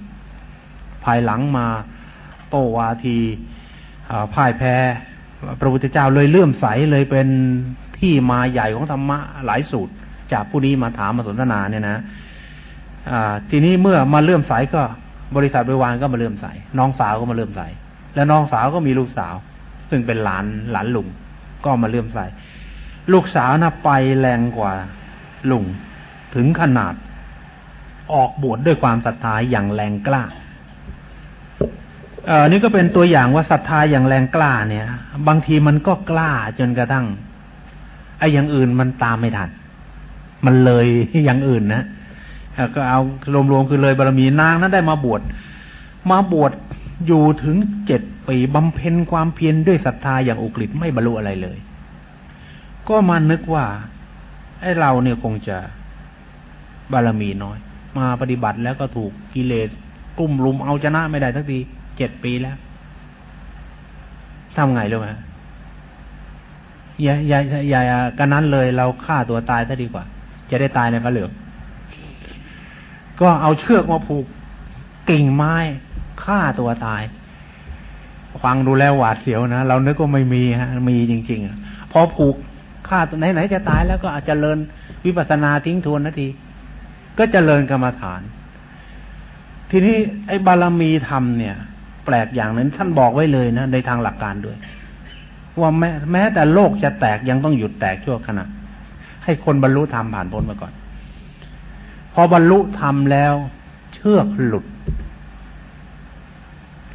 ภายหลังมาโตวาทีพ่ายแพ้ พระพุทธเจ้าเลยเลื่อมใสเลยเป็น ที่มาใหญ่ของธรรมะหลายสูตร จากผู้นี้มาถามมาสนทนาเนี่ยนะทีนี้เมื่อมาเลื่อมใสก็บริษัทบริวารก็มาเลื่อมใสน้องสาวก็มาเลื่อมใสแล้วน้องสาวก็มีลูกสาว ซึ่งเป็นหลานหลานลุงก็มาเลื่อมใสลูกสาวน่ะไปแรงกว่าลุงถึงขนาด ออกบวชดด้วยความศรัทธาอย่างแรงกล้าเออนี่ก็เป็นตัวอย่างว่าศรัทธาอย่างแรงกล้าเนี่ย บางทีมันก็กล้าจนกระทั่ง ไอ้อย่างอื่นมันตามไม่ทัน มันเลยอย่างอื่นนะก็เอารวมๆคือเลยบารมีนางนั้นได้มาบวชมาบวชอยู่ถึงเจ็ดปีบำเพ็ญความเพียรด้วยศรัทธาอย่างอุกฤษไม่บรรลุอะไรเลย ก็มานึกว่าไอ้เราเนี่ยคงจะบารมีน้อย มาปฏิบัติแล้วก็ถูกกิเลสกลุ่มลุมเอาชนะไม่ได้ทักทีเจ็ดปีแล้วทำไงรู้ไหม อย่าอย่าอย่ากันนั้นเลยเราฆ่าตัวตายซะดีกว่า จะได้ตายในพระเหลืองก็เอาเชือกมาผูกกิ่งไม้ฆ่าตัวตาย ฟังดูแล้วหวาดเสียวนะ เรานึกว่าไม่มีฮะ มีจริงๆ พอผูกฆ่าไหนไหนจะตายแล้วก็อาจจะเริญวิปัสนาทิ้งทวนนาที ก็จเจริญกรรมฐาน ทีนี้ไอ้บารมีธรรมเนี่ย แปลกอย่างนั้นท่านบอกไว้เลยนะในทางหลักการด้วย ว่าแม้แม้แต่โลกจะแตกยังต้องหยุดแตกชั่วขณะ ให้คนบรรลุธรรมผ่านพ้นมาก่อน พอบรรลุธรรมแล้ว เชือกหลุด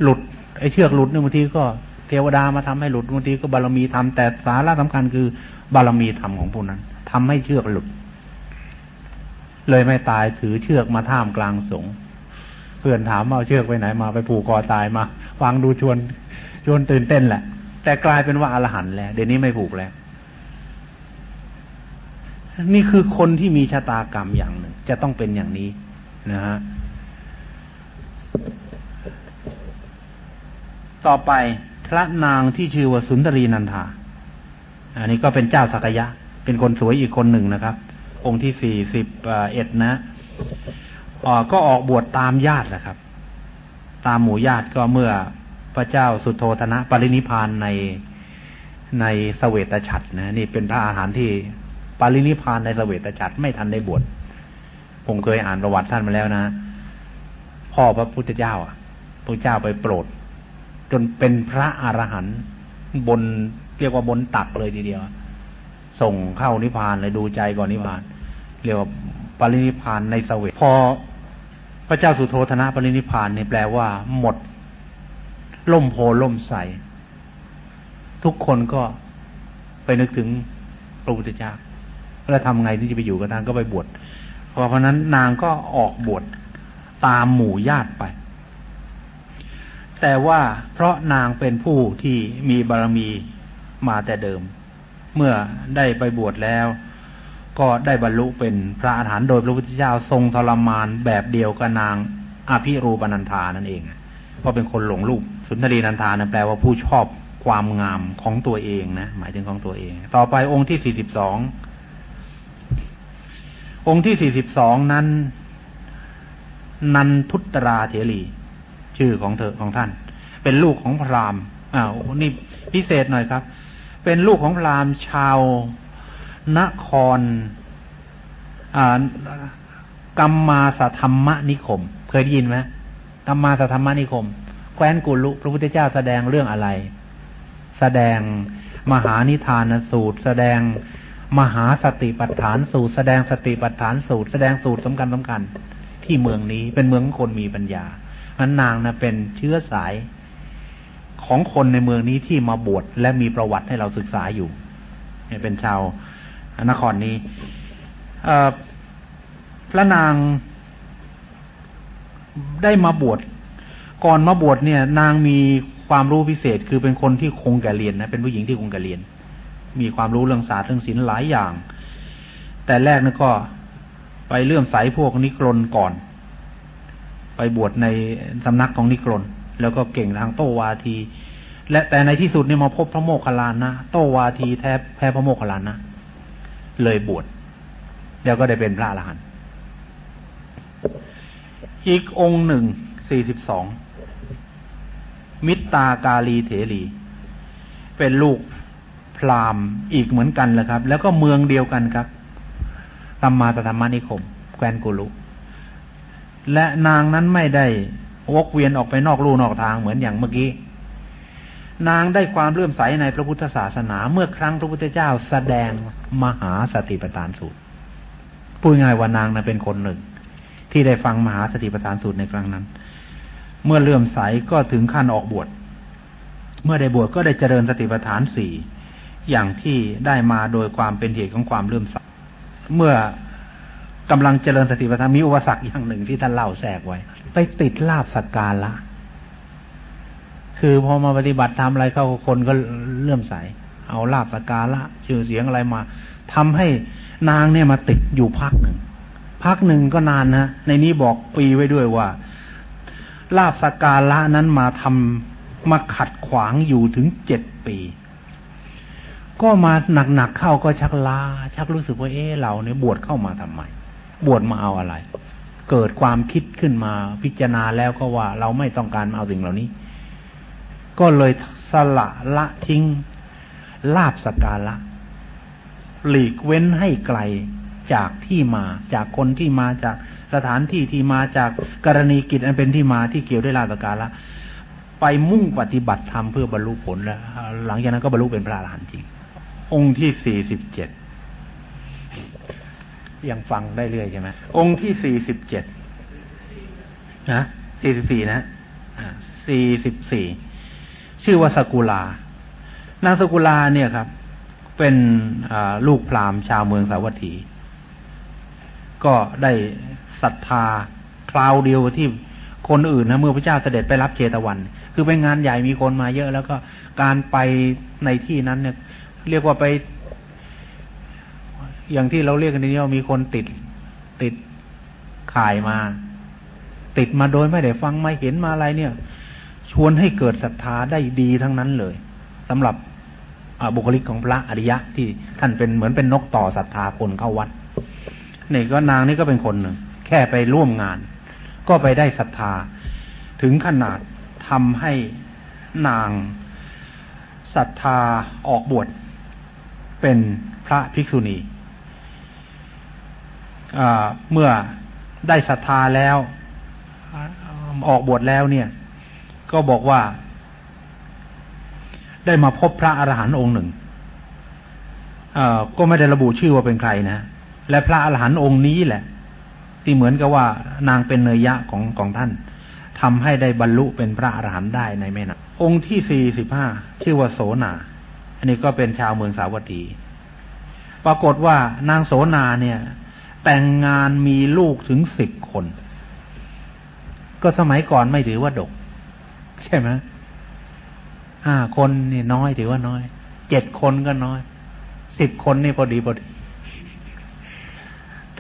หลุดไอ้เชือกหลุดเนี่ยบางทีก็เทวดามาทำให้หลุดบางทีก็บารมีธรรมแต่สาระสำคัญคือบารมีธรรมของผู้นั้นทำให้เชือกหลุด เลยไม่ตายถือเชือกมาท่ามกลางสงเพื่อนถามเอาเชือกไปไหนมาไปผูกคอตายมาฟังดูชวนชวนตื่นเต้นแหละ แต่กลายเป็นว่าอรหันต์แล้ว เดี๋ยวนี้ไม่ผูกแล้ว นี่คือคนที่มีชะตากรรมอย่างหนึ่ง จะต้องเป็นอย่างนี้นะฮะต่อไปพระนางที่ชื่อว่าสุนทรีนันทา อันนี้ก็เป็นเจ้าสักยะ เป็นคนสวยอีกคนหนึ่งนะครับ องค์ที่สี่สิบเอ็ดนะก็ออกบวชตามญาติแหละครับ ตามหมู่ญาติก็เมื่อ พระเจ้าสุโธธนะ ปรินิพานในในสเวตฉัตรนะ นี่เป็นพระอาหารที่ปรินิพานในสเวตฉัตรไม่ทันได้บวชผมเคยอ่านประวัติท่านมาแล้วนะ พ่อพระพุทธเจ้าพระเจ้าไปโปรด จนเป็นพระอรหันต์บนเรียกว่าบนตักเลยทีเดียว ส่งเข้านิพพานเลยดูใจก่อนนิพพาน เรียกว่าปรินิพานในสเวตพอพระเจ้าสุโธธนะปรินิพานนี่แปลว่าหมด ล่มโพล่มใส ทุกคนก็ไปนึกถึงพระพุทธเจ้าแล้วทำไงที่จะไปอยู่กับนางก็ไปบวชเพราะนั้นนางก็ออกบวชตามหมู่ญาติไป แต่ว่าเพราะนางเป็นผู้ที่มีบารมีมาแต่เดิม เมื่อได้ไปบวชแล้ว ก็ได้บรรลุเป็นพระอาหารโดยพระพุทธเจ้าทรงทรมานแบบเดียวกับนางอภิรูปนันทานั่นเอง เพราะเป็นคนหลงรูป สุนทรีนันทานั่นแปลว่าผู้ชอบความงามของตัวเองนะหมายถึงของตัวเอง ต่อไปองค์ที่สี่สิบสององค์ที่สี่สิบสองนั้น นันทุตราเถรี ชื่อของเธอของท่าน เป็นลูกของพราหมณ์อ้าวนี่พิเศษหน่อยครับ เป็นลูกของพราหมณ์ชาว นครกัมมาสธรรมนิคม เคยได้ยินไหมกัมมาสธรรมนิคม ว้นกุลุพระพุทธเจ้าแสดงเรื่องอะไร แสดงมหานิทานสูตร แสดงมหาสติปัฏฐานสูตร แสดงสติปัฏฐานสูตร แสดงสูตรสำคัญสำคัญที่เมืองนี้เป็นเมืองคนมีปัญญานั้นนางนะเป็นเชื้อสายของคนในเมืองนี้ที่มาบวชและมีประวัติให้เราศึกษาอยู่เป็นชาวนครนี้พระนางได้มาบวช ก่อนมาบวชเนี่ย นางมีความรู้พิเศษคือเป็นคนที่คงแก่เรียนนะเป็นผู้หญิงที่คงแก่เรียน มีความรู้เรื่องศาสตร์เรื่องศิลป์หลายอย่าง แต่แรกนั่นก็ไปเลื่อมใสพวกนิกรนก่อน ไปบวชในสำนักของนิกรนแล้วก็เก่งทางโตวาที และแต่ในที่สุดเนี่ยมาพบพระโมคคัลลานะโตวาทีแทบแพ้พระโมคคัลลานนะเลยบวชแล้วก็ได้เป็นพระอรหันต์อีกองค์หนึ่งสี่สิบสอง มิตากาลีเถรี เป็นลูกพราหมณ์อีกเหมือนกันแหละครับ แล้วก็เมืองเดียวกันครับธรรมาตธรรมานิคม แควนกุลุ และนางนั้นไม่ได้วกเวียนออกไปนอกลู่นอกทางเหมือนอย่างเมื่อกี้ นางได้ความเลื่อมใสในพระพุทธศาสนา เมื่อครั้งพระพุทธเจ้าแสดงมหาสติปัฏฐานสูตรพูดง่ายว่านางนะเป็นคนหนึ่ง ที่ได้ฟังมหาสติปัฏฐานสูตรในครั้งนั้น เมื่อเลื่อมใสก็ถึงขั้นออกบวช เมื่อได้บวชก็ได้เจริญสติปัฏฐานสี่อย่างที่ได้มาโดยความเป็นเหตุของความเลื่อมใส เมื่อกำลังเจริญสติปัฏฐานมีอุปสรรคอย่างหนึ่งที่ท่านเล่าแทรกไว้ ไปติดลาบสักการละ คือพอมาปฏิบัติทำอะไรเข้าคนก็เลื่อมใส เอาลาบสักการะชื่อเสียงอะไรมาทำให้นางเนี่ยมาติดอยู่พักหนึ่งพักหนึ่งก็นานนะในนี้บอกปีไว้ด้วยว่า ลาบสการะนั้นมาทำมาขัดขวางอยู่ถึงเจ็ดปี ก็มาหนักๆเข้าก็ชักลาชักรู้สึกว่าเอ๊ะเราเนี่ยบวชเข้ามาทำไม บวชมาเอาอะไร เกิดความคิดขึ้นมาพิจารณาแล้วก็ว่า เราไม่ต้องการเอาสิ่งเหล่านี้ ก็เลยสละละทิ้งลาบสการะหลีกเว้นให้ไกล จากที่มา จากคนที่มาจากสถานที่ที่มาจากกรณีกิจอันเป็นที่มาที่เกี่ยวด้วยลาภการละไปมุ่งปฏิบัติธรรมเพื่อบรรลุผลแล้วหลังจากนั้นก็บรรลุเป็นพระอรหันต์จริง องค์ที่สี่สิบเจ็ดยังฟังได้เรื่อยใช่ไหมองค์ที่สี่สิบเจ็ดนะสี่สิบสี่นะสี่สิบสี่ชื่อว่าสกุลานางสกุลาเนี่ยครับ เป็นลูกพราหมณ์ชาวเมืองสาวัตถี ก็ได้ศรัทธาคราวเดียวที่คนอื่นนะเมื่อพระเจ้าเสด็จไปรับเจตวัน คือเป็นงานใหญ่มีคนมาเยอะ แล้วก็การไปในที่นั้นเนี่ย เรียกว่าไป อย่างที่เราเรียกกันนี้ว่ามีคนติดติดข่ายมา ติดมาโดยไม่ได้ฟังไม่เห็นมาอะไรเนี่ย ชวนให้เกิดศรัทธาได้ดีทั้งนั้นเลยสำหรับบุคลิกของพระอริยะที่ท่านเป็นเหมือนเป็นนกต่อศรัทธาคนเข้าวัด นี่ก็นางนี่ก็เป็นคนหนึ่ง แค่ไปร่วมงาน ก็ไปได้ศรัทธา ถึงขนาดทำให้นางศรัทธาออกบวชเป็นพระภิกษุณีเมื่อได้ศรัทธาแล้วออกบวชแล้วเนี่ย ก็บอกว่า ได้มาพบพระอรหันต์องค์หนึ่งอ่อก็ไม่ได้ระบุชื่อว่าเป็นใครนะ และพระอรหันต์องค์นี้แหละ ที่เหมือนกับว่านางเป็นเนยยะของของท่านทำให้ได้บรรลุเป็นพระอรหันต์ได้ในแม่นาองค์ที่สี่สิบห้าชื่อว่าโสนา อันนี้ก็เป็นชาวเมืองสาวัตถี ปรากฏว่านางโสนาเนี่ย แต่งงานมีลูกถึงสิบคน ก็สมัยก่อนไม่ถือว่าดก ใช่ไหมห้าคนนี่น้อยถือว่าน้อย เจ็ดคนก็น้อย สิบคนนี่พอดีพอดี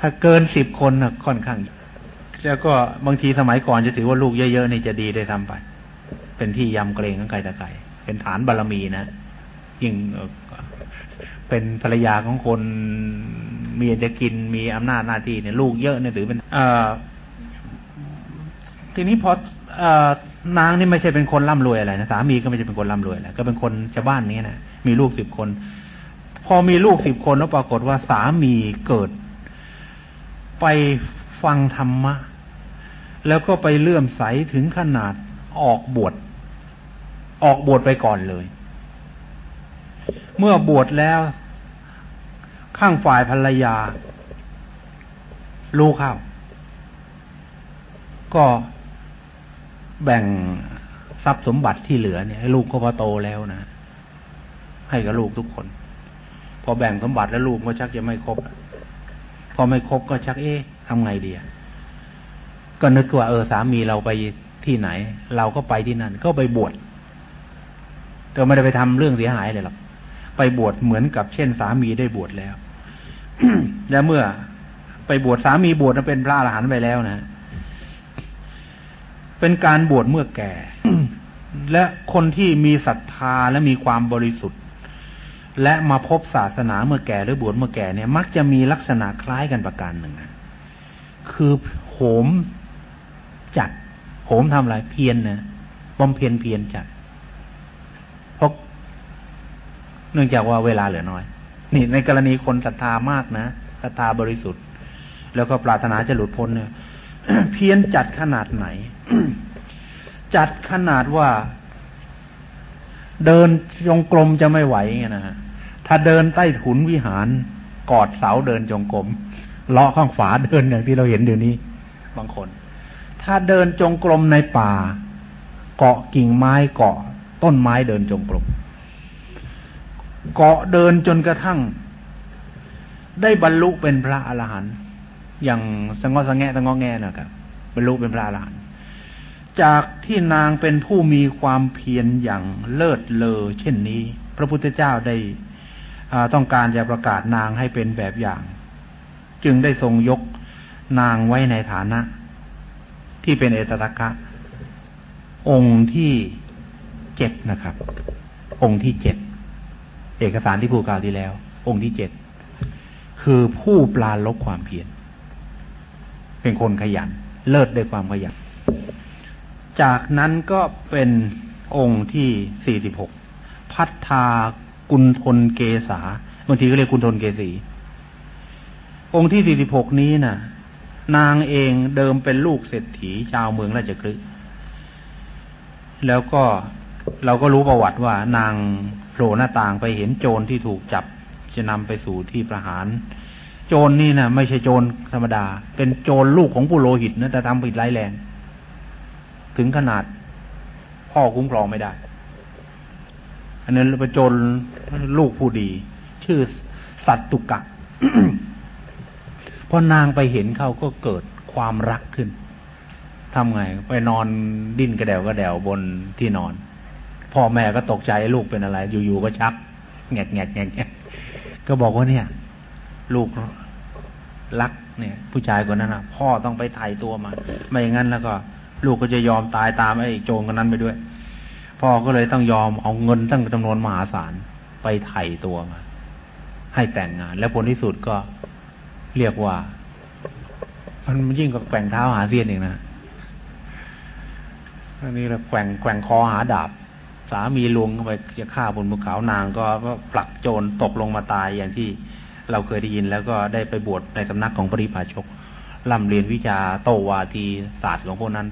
ถ้าเกินสิบคนนะค่อนข้าง แล้วก็บางทีสมัยก่อนจะถือว่าลูกเยอะๆนี่จะดีได้ทำไป เป็นที่ยำเกรงของใครตะไครเป็นฐานบารรมีนะยิ่งเป็นภรรยาของคนมีจะกินมีอำนาจหน้าที่เนี่ยลูกเยอะเนี่ยถือเป็นเอ่อทีนี้พอเอ่อนางนี่ไม่ใช่เป็นคนร่ำรวยอะไรนะสามีก็ไม่ใช่เป็นคนร่ำรวยอะไรก็เป็นคนชาวบ้านนี้นะมีลูกสิบคน พอมีลูกสิบคนแล้วปรากฏว่าสามีเกิด ไปฟังธรรมะ แล้วก็ไปเลื่อมใสถึงขนาดออกบวชออกบวชไปก่อนเลย เมื่อบวชแล้ว ข้างฝ่ายภรรยาลูกเข้า ก็แบ่งทรัพย์สมบัติที่เหลือเนี่ยให้ลูกก็พอโตแล้วนะ ให้กับลูกทุกคน พอแบ่งสมบัติแล้วลูกก็ชักจะไม่ครบ อไม่ครบก็ชักเอ๊ะทำไงดีก็นึกว่าเออสามีเราไปที่ไหน เราก็ไปที่นั่น ก็ไปบวชแต่ไม่ได้ไปทำเรื่องเสียหายเลยหรอกไปบวชเหมือนกับเช่น สามีได้บวชแล้วแล้วเมื่อไปบวชสามีบวชเป็นพระอรหันต์ไปแล้วนะ เป็นการบวชเมื่อแก่ และคนที่มีศรัทธาและมีความบริสุทธิ์ และมาพบศาสนาเมื่อแก่หรือบวชเมื่อแก่เนี่ย มักจะมีลักษณะคล้ายกันประการหนึ่งคือโหมจัดโหมทำอะไรเพียรนะบำเพ็ญเพียรจัดเพราะเนื่องจากว่าเวลาเหลือน้อย นี่ในกรณีคนศรัทธามากนะศรัทธาบริสุทธิ์ แล้วก็ปรารถนาจะหลุดพ้นเนี่ยเพียนจัดขนาดไหน จัดขนาดว่า เดินจงกรมจะไม่ไหวไงนะฮะถ้าเดินใต้ถุนวิหารกอดเสาเดินจงกรมเลาะข้างฝาเดินอย่างที่เราเห็นเดี๋ยวนี้ บางคน ถ้าเดินจงกรมในป่า เกาะกิ่งไม้เกาะต้นไม้เดินจงกรมเกาะเดินจนกระทั่ง ได้บรรลุเป็นพระอรหันต์อย่างสงอสงแงสงอแงนะครับบรรลุเป็นพระอรหันต์ จากที่นางเป็นผู้มีความเพียรอย่างเลิศเลอเช่นนี้ พระพุทธเจ้าได้ต้องการจะประกาศนางให้เป็นแบบอย่าง จึงได้ทรงยกนางไว้ในฐานะ ที่เป็นเอตตะคะ องค์ที่เจ็ดนะครับ องค์ที่เจ็ดเอกสารที่ผู้กล่าวที่แล้ว องค์ที่เจ็ดคือผู้ปลาลบความเพียรเป็นคนขยัน เลิศด้วยความขยัน จากนั้นก็เป็นองค์ที่สี่สิบหกพัฒนากุณฑลเกษาบางทีก็เรียกกุณฑลเกษี องค์ที่สี่สิบหกนี้นะ่ะ นางเองเดิมเป็นลูกเศรษฐีชาวเมืองราชกฤห์แล้วก็เราก็รู้ประวัติว่านางโผล่หน้าต่างไปเห็นโจรที่ถูกจับจะนำไปสู่ที่ประหาร โจรนี่นะไม่ใช่โจรธรรมดา เป็นโจรลูกของผู้โลหิตนะแต่ทำผิดร้ายแรง ถึงขนาด พ่อคุ้มครองไม่ได้ อันนั้นป็นโจรลูกผู้ดี ชื่อสัตตุกะพอนางไปเห็นเขาก็เกิดความรักขึ้นทำไง ไปนอนดิ้นกระเดวกระเดวบนที่นอน พ่อแม่ก็ตกใจลูกเป็นอะไร อยู่ๆก็ชักแงกแงกแงกก็บอกว่าเนี่ย ลูกรักเนี่ย ผู้ชายคนนั้นนะพ่อต้องไปถ่ายตัวมา ไม่อย่างนั้นแล้วก็ ลูกก็จะยอมตายตามไอ้โจงคนนั้นไปด้วย พ่อก็เลยต้องยอมเอาเงินตั้งจำนวนมหาศาลไปไถ่ตัวมา ให้แต่งงาน แล้วผลที่สุดก็เรียกว่า มันยิ่งกว่าแกว่งเท้าหาเสี้ยนเองนะอันนี้เราแกว่งแกว่งคอหาดาบ สามีลวงเข้าไปจะฆ่าบนภูเขานางก็ผลักโจรตกลงมาตายอย่างที่เราเคยได้ยินแล้วก็ได้ไปบวชในสำนักของปริพาชกร่ำเรียนวิชาโตวาทีศาสตร์ของพวกนั้น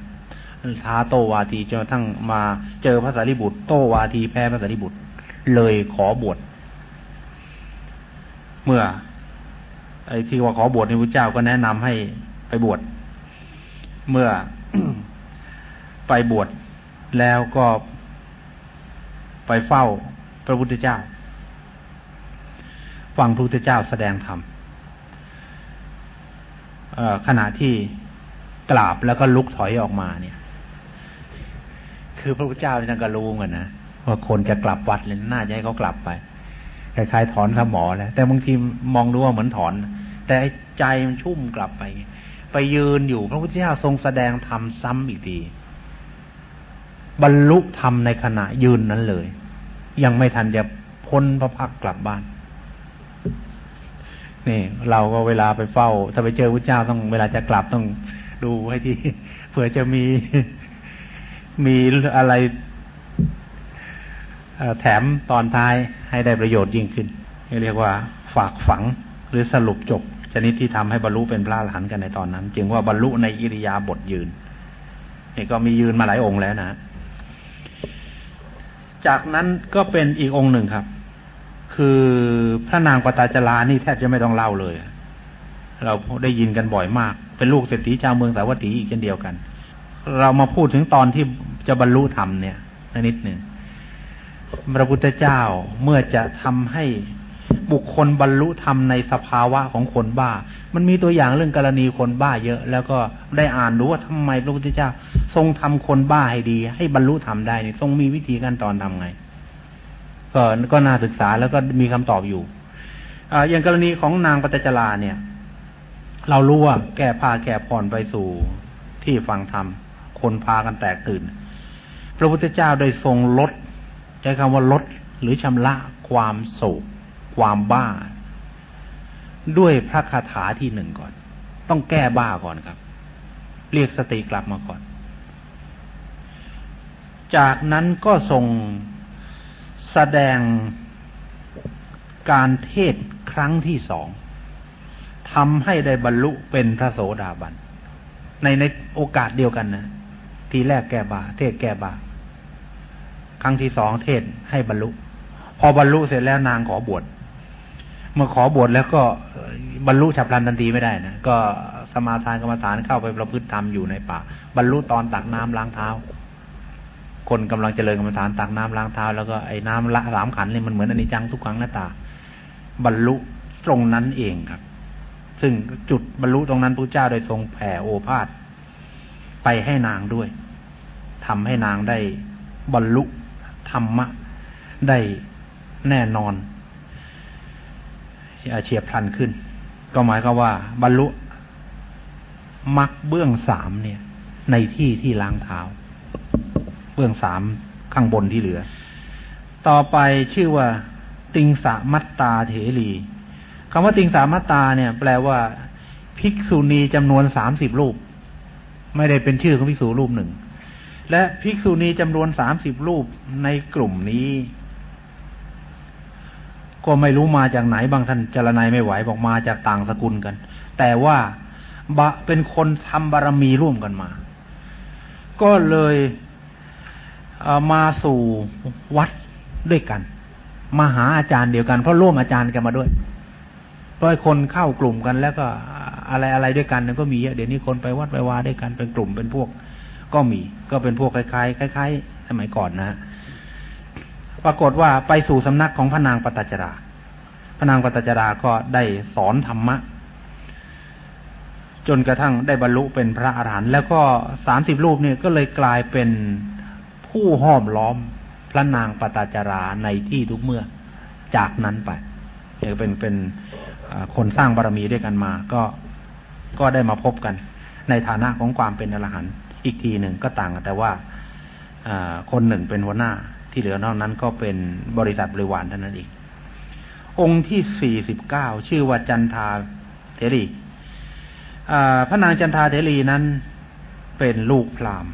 ท้าโตวาทีจนทั้งมาเจอพระสารีบุตร โตวาทีแพ้พระสารีบุตร เลยขอบวชเมื่อ ไอ้ที่ว่าขอบวชในพระเจ้าก็แนะนำให้ไปบวชเมื่อไปบวชแล้วก็ไปเฝ้าพระพุทธเจ้า ฟังพระพุทธเจ้าแสดงธรรมขณะที่กราบแล้วก็ลุกถอยออกมาเนี่ย คือพระพุทธเจ้าท่านก็รู้เหมือนนะว่าคนจะกลับวัดเลยน่าจะให้เขากลับไปคล้ายๆถอนสมอแล้วแต่บางทีมองดูว่าเหมือนถอน แต่ใจมันชุ่มกลับไป ไปยืนอยู่พระพุทธเจ้าทรงแสดงธรรมซ้ำอีกทีบรรลุธรรมในขณะยืนนั้นเลย ยังไม่ทันจะพ้นพระพักกลับบ้านนี่เราก็เวลาไปเฝ้า ถ้าไปเจอพระเจ้าต้องเวลาจะกลับต้องดูให้ที่เผื่อจะมี มีอะไรแถมตอนท้ายให้ได้ประโยชน์ยิ่งขึ้นเรียกว่าฝากฝังหรือสรุปจบ ชนิดที่ทำให้บรรลุเป็นพระอรหันต์กันในตอนนั้น จึงว่าบรรลุในอิริยาบถยืนนี่ก็มียืนมาหลายองค์แล้วนะ จากนั้นก็เป็นอีกองค์หนึ่งครับ คือพระนางปตาจารานี่แทบจะไม่ต้องเล่าเลย เราได้ยินกันบ่อยมาก เป็นลูกเศรษฐีชาวเมืองสาวัตถีอีกเช่นเดียวกัน เรามาพูดถึงตอนที่จะบรรลุธรรมเนี่ยนิดหนึ่งพระพุทธเจ้าเมื่อจะทำให้บุคคลบรรลุธรรมในสภาวะของคนบ้า มันมีตัวอย่างเรื่องกรณีคนบ้าเยอะ แล้วก็ได้อ่านดูว่าทำไมพระพุทธเจ้า ทรงทำคนบ้าให้ดี ให้บรรลุธรรมได้นี่ทรงมีวิธีขั้นตอนทำไง ก็ก็น่าศึกษาแล้วก็มีคำตอบอยู่อ่าอย่างกรณีของนางปัจจลาเนี่ย เรารู้ว่าแก่พาแก่ผ่อนไปสู่ที่ฟังธรรม คนพากันแตกตื่น พระพุทธเจ้าได้ทรงลด ใช้คำว่าลดหรือชำระความโศก ความบ้า ด้วยพระคาถาที่หนึ่งก่อน ต้องแก้บ้าก่อนครับ เรียกสติกลับมาก่อน จากนั้นก็ทรงแสดงการเทศครั้งที่สองทำให้ได้บรรลุเป็นพระโสดาบันในในโอกาสเดียวกันนะ ทีแรกแก้บา เทศแก้บา ครั้งที่สองเทศให้บรรลุ พอบรรลุเสร็จแล้วนางขอบวช เมื่อขอบวชแล้วก็บรรลุฉับพลันทันทีไม่ได้นะ ก็สมาทานกรรมฐานเข้าไปประพฤติธรรมอยู่ในป่า บรรลุตอนตักน้ำล้างเท้า คนกำลังเจริญกรรมฐานตักน้ำล้างเท้า แล้วก็ไอ้น้ำละสามขันนี่มันเหมือนอนิจจังทุกขังหน้าตา บรรลุตรงนั้นเองครับ ซึ่งจุดบรรลุตรงนั้นพระเจ้าได้ทรงแผ่โอภาษ ไปให้นางด้วยทำให้นางได้บรรลุธรรมะได้แน่นอนเฉียบพลันขึ้น ก็หมายก็ว่า บรรลุมักเบื้องสามเนี่ย ในที่ที่ล้างเท้า เบื้องสามข้างบนที่เหลือ ต่อไปชื่อว่า ติงสามัตตาเถรีคำว่าติงสามัตตาเนี่ย แปลว่า ภิกษุณีจำนวนสามสิบรูป ไม่ได้เป็นชื่อของภิกษุรูปหนึ่ง และภิกษุณีจำนวนสามสิบรูปในกลุ่มนี้ ก็ไม่รู้มาจากไหนบางท่านจรนายไม่ไหวบอกมาจากต่างสกุลกัน แต่ว่าบะเป็นคนทำบารมีร่วมกันมา ก็เลยมาสู่วัดด้วยกัน มาหาอาจารย์เดียวกันเพราะร่วมอาจารย์กันมาด้วยเพราะคนเข้ากลุ่มกันแล้วก็ อะไรอะไรด้วยกันนั่นก็มีเยอะเดี๋ยวนี้คนไปวัดไปวาด้วยกันเป็นกลุ่มเป็นพวก ก็มี ก็เป็นพวกคล้ายๆคล้ายๆสมัยก่อนนะปรากฏว่าไปสู่สำนักของพระนางปตจราพระนางปตจราก็ได้สอนธรรมะ จนกระทั่งได้บรรลุเป็นพระอรหันต์แล้วก็สามสิบรูปเนี่ยก็เลยกลายเป็นผู้ห้อมล้อมพระนางปตจราในที่ทุกเมื่อจากนั้นไปจะเป็นเป็นคนสร้างบารมีด้วยกันมา ก็ ก็ได้มาพบกัน ในฐานะของความเป็นอรหันต์อีกทีหนึ่งก็ต่างกันแต่ว่าคนหนึ่งเป็นหัวหน้าที่เหลือนอกนั้นก็เป็นบริษัทบริวารเท่านั้นเององค์ที่สี่สิบเก้าชื่อว่าจันทาเทรีพระนางจันทาเทรีนั้นเป็นลูกพราหมณ์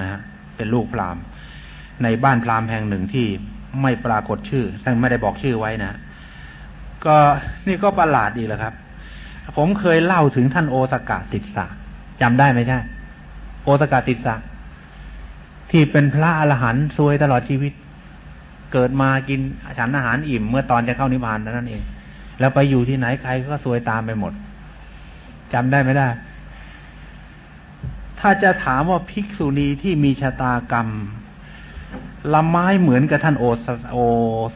นะฮะเป็นลูกพราหมณ์ ในบ้านพราหมณ์แห่งหนึ่งที่ไม่ปรากฏชื่อซึ่งไม่ได้บอกชื่อไว้นะ ก็นี่ก็ประหลาดดีแหละครับ ผมเคยเล่าถึงท่านโอสกาติสสะจำได้ไหมใช่ โอสกาติสสะที่เป็นพระอรหันต์ซวยตลอดชีวิต เกิดมากินฉันอาหารอิ่ม เมื่อตอนจะเข้านิพพานนั่นเอง แล้วไปอยู่ที่ไหนใครก็ซวยตามไปหมดจำได้ไหมได้ ถ้าจะถามว่าภิกษุณีที่มีชะตากรรมละไม้เหมือนกับท่านโอสโอ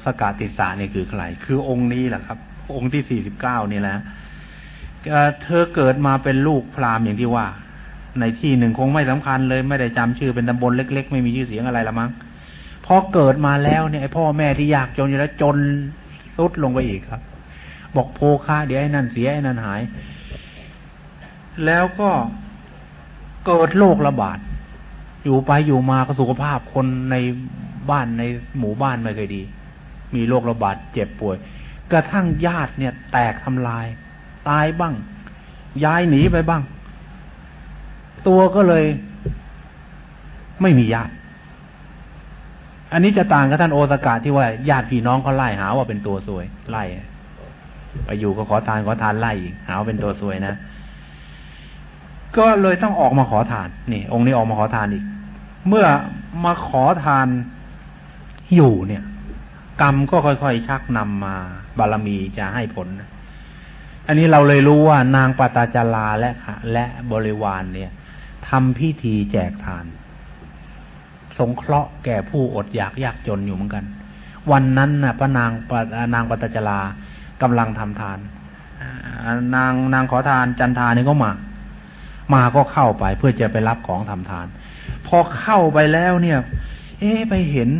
สกาติสาเนี่ยคือใคร คือองค์นี้แหละครับ องค์ที่สี่สิบเก้านี่แหละ เธอเกิดมาเป็นลูกพราหมณ์อย่างที่ว่า ในที่หนึ่งคงไม่สำคัญเลยไม่ได้จำชื่อเป็นตำบลเล็ก ๆ ไม่มีชื่อเสียงอะไรละมั้งพอเกิดมาแล้วเนี่ยพ่อแม่ที่ยากจนอยู่แล้วจนสุดลงไปอีกครับ บอกโพคาเดี๋ยวไอ้นั่นเสียไอ้นั่นหาย แล้วก็เกิดโรคระบาดอยู่ไปอยู่มาก็สุขภาพคนในบ้านในหมู่บ้านไม่เคยดี มีโรคระบาดเจ็บป่วย กระทั่งญาติเนี่ยแตกทำลาย ตายบ้าง ย้ายหนีไปบ้าง ตัวก็เลยไม่มีญาติ อันนี้จะต่างกับท่านโอสกาที่ว่าญาติพี่น้องเขาไล่หาว่าเป็นตัวซวยไล่ไปอยู่ก็ขอทานขอทานไล่อีกหาว่าเป็นตัวซวยนะ ก็เลยต้องออกมาขอทาน นี่ องค์นี้ออกมาขอทานอีก เมื่อมาขอทานอยู่เนี่ย กรรมก็ค่อยๆชักนำมา บารมีจะให้ผล อันนี้เราเลยรู้ว่านางปตาจาราและและบริวารเนี่ยทำพิธีแจกทาน สงเคราะห์แก่ผู้อดอยากยากจนอยู่เหมือนกัน วันนั้นน่ะพระนางปนางปตาจารากำลังทำทานนางนางขอทานจันทานี่ก็มา มาก็เข้าไปเพื่อจะไปรับของทำทาน พอเข้าไปแล้วเนี่ย เอ๊ไปเห็น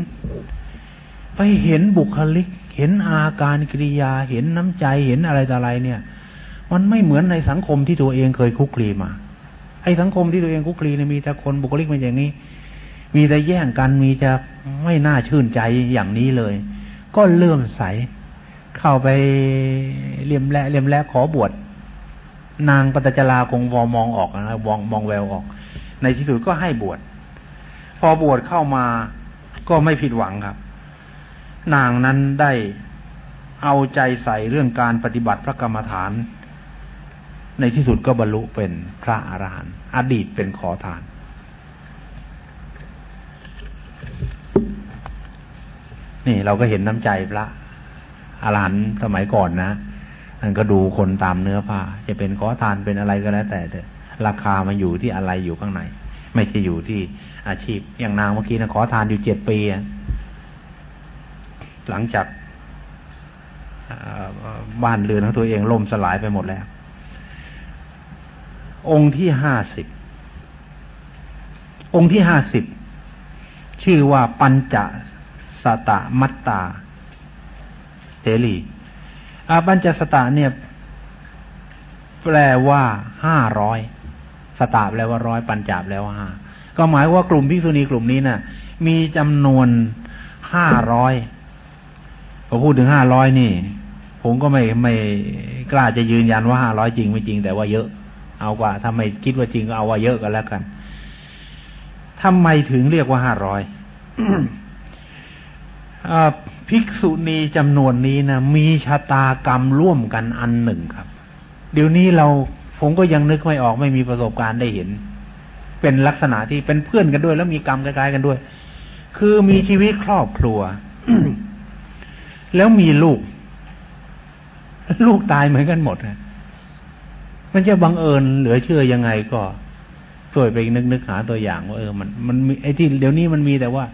ไปเห็นบุคลิก เห็นอาการกิริยาเห็นน้ำใจเห็นอะไรต่ออะไรเนี่ย มันไม่เหมือนในสังคมที่ตัวเองเคยคุกคลีมาไอ้สังคมที่ตัวเองคุกคลีเนี่ยมีแต่คนบุคลิกมันอย่างนี้ มีแต่แย่งกันมีจะไม่น่าชื่นใจอย่างนี้เลย ก็เลื่อมใส เข้าไปเลียมแลเลียมแลขอบวชนางปตจราคงวอมองออกนะวองมองแววออก ในที่สุดก็ให้บวชพอบวชเข้ามาก็ไม่ผิดหวังครับ นางนั้นได้เอาใจใส่เรื่องการปฏิบัติพระกรรมฐาน ในที่สุดก็บรรลุเป็นพระอรหันต์อดีตเป็นขอทาน นี่เราก็เห็นน้ำใจพระอรหันต์สมัยก่อนนะนั่นก็ดูคนตามเนื้อผ้าจะเป็นขอทานเป็นอะไรก็แล้วแต่เถอะราคามันอยู่ที่อะไรอยู่ข้างใน ไม่ใช่อยู่ที่อาชีพอย่างนางเมื่อกี้นะขอทานอยู่เจ็ดปี หลังจากบ้านเรือนของตัวเองล่มสลายไปหมดแล้ว องค์ที่ห้าสิบองค์ที่ห้าสิบชื่อว่าปัญจสตะมัตตาเสรีอาปัญจสตาเนี่ย แปลว่าห้าร้อยสตาแปลว่าร้อยปัญจาแปลว่าห้าก็หมายว่ากลุ่มภิกษุณีกลุ่มนี้นะ่ะ มีจำนวนห้าร้อย พอพูดถึงห้าร้อยนี่ ผมก็ไม่ไม่กล้าจะยืนยันว่าห้าร้อยจริงไม่จริง แต่ว่าเยอะ เอากว่าถ้าไม่คิดว่าจริงก็เอาว่าเยอะกันแล้วกันทำไมถึงเรียกว่าห้าร้อยภิกษุณีจำนวนนี้นะมีชะตากรรมร่วมกันอันหนึ่งครับ เดี๋ยวนี้เราผมก็ยังนึกไม่ออกไม่มีประสบการณ์ได้เห็น เป็นลักษณะที่เป็นเพื่อนกันด้วย แล้วมีกรรมคล้ายๆกันด้วย คือมีชีวิตครอบครัว แล้วมีลูก ลูกตายเหมือนกันหมดนะมันจะบังเอิญเหลือเชื่อยังไงก็ช่วยไปนึกนึกหาตัวอย่างว่าเออมันมันมีไอ้ที่เดี๋ยวนี้มันมีแต่ว่า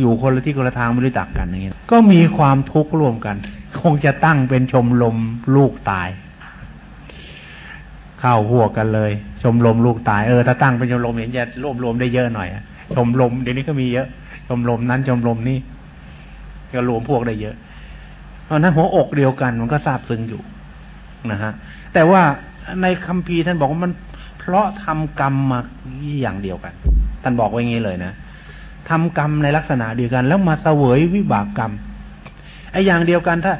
อยู่คนละที่คนละทางไม่รู้จักกันอย่างเงี้ยก็มีความทุกข์ร่วมกัน คงจะตั้งเป็นชมรมลูกตาย เข้าหัวกันเลย ชมรมลูกตายเออถ้าตั้งเป็นชมรมเห็นจะรวบรวมได้เยอะหน่อยชมรมเดี๋ยวนี้ก็มีเยอะ ชมรมนั้นชมรมนี้ก็รวมพวกได้เยอะ เพราะนั้นหัวอกเดียวกันมันก็ทราบซึ้งอยู่นะฮะแต่ว่าในคัมภีร์ท่านบอกว่ามันเพราะทำกรรมมาอย่างเดียวกัน ท่านบอกไว้งี้เลยนะทำกรรมในลักษณะเดียวกัน แล้วมาเสวยวิบากกรรมไอ้อย่างเดียวกันถ้า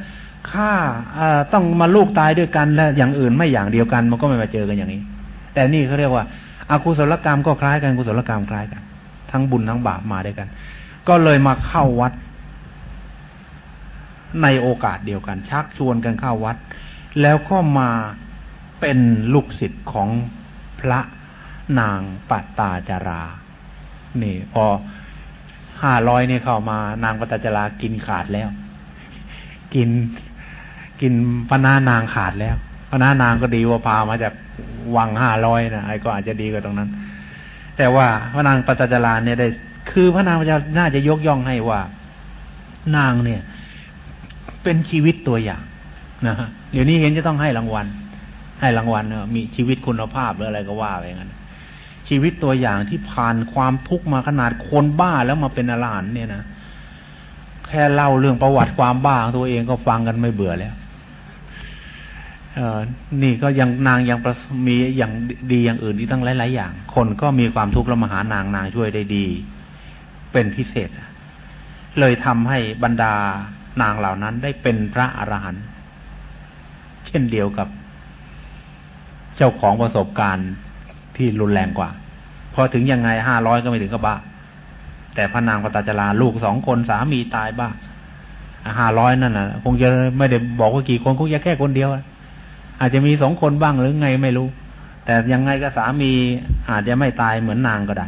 ฆ่าต้องมาลูกตายด้วยกันแล้วอย่างอื่นไม่อย่างเดียวกัน มันก็ไม่มาเจอกันอย่างนี้ แต่นี่เขาเรียกว่าอากุศลกรรมก็คล้ายกันกุศลกรรมคล้ายกัน ทั้งบุญทั้งบาปมาด้วยกัน ก็เลยมาเข้าวัด ในโอกาสเดียวกัน ชักชวนกันเข้าวัด แล้วก็มาเป็นลูกศิษย์ของพระนางปัตตาจารา นี่ พอห้าร้อยนี่เข้ามานางปัตตาจารากินขาดแล้ว กินกินพนานางขาดแล้วพนานางก็ดีว่าพามาจากวังห้าร้อยนะไอ้ก็อาจจะดีกว่าตรงนั้น แต่ว่าพระนางปัตตาจาราเนี่ยได้ คือพระนางจะน่าจะยกย่องให้ว่า นางเนี่ย เป็นชีวิตตัวอย่างนะฮะเดี๋ยวนี้เห็นจะต้องให้รางวัล ให้รางวัลเนอะมีชีวิตคุณภาพหรืออะไรก็ว่าไปงั้นชีวิตตัวอย่างที่ผ่านความทุกข์มาขนาดคนบ้าแล้วมาเป็นอรหันเนี่ยนะแค่เล่าเรื่องประวัติความบ้าของตัวเองก็ฟังกันไม่เบื่อแล้วเออนี่ก็ยังนางยังมีอย่างดีอย่างอื่นที่ตั้งหลาย ๆ อย่าง คนก็มีความทุกข์แล้วมาหานางนางช่วยได้ดี เป็นพิเศษ เลยทำให้บรรดา นางเหล่านั้นได้เป็นพระอรหันต์เช่นเดียวกับ เจ้าของประสบการณ์ที่รุนแรงกว่า พอถึงยังไงห้าร้อยก็ไม่ถึงกับบ้า แต่พระนางปตจราลูกสองคนสามีตายบ้าห้าร้อยนั่นน่ะคงจะไม่ได้บอกว่ากี่คนคงจะแค่คนเดียวอาจจะมีสองคนบ้างหรือไงไม่รู้ แต่ยังไงก็สามีอาจจะไม่ตายเหมือนนางก็ได้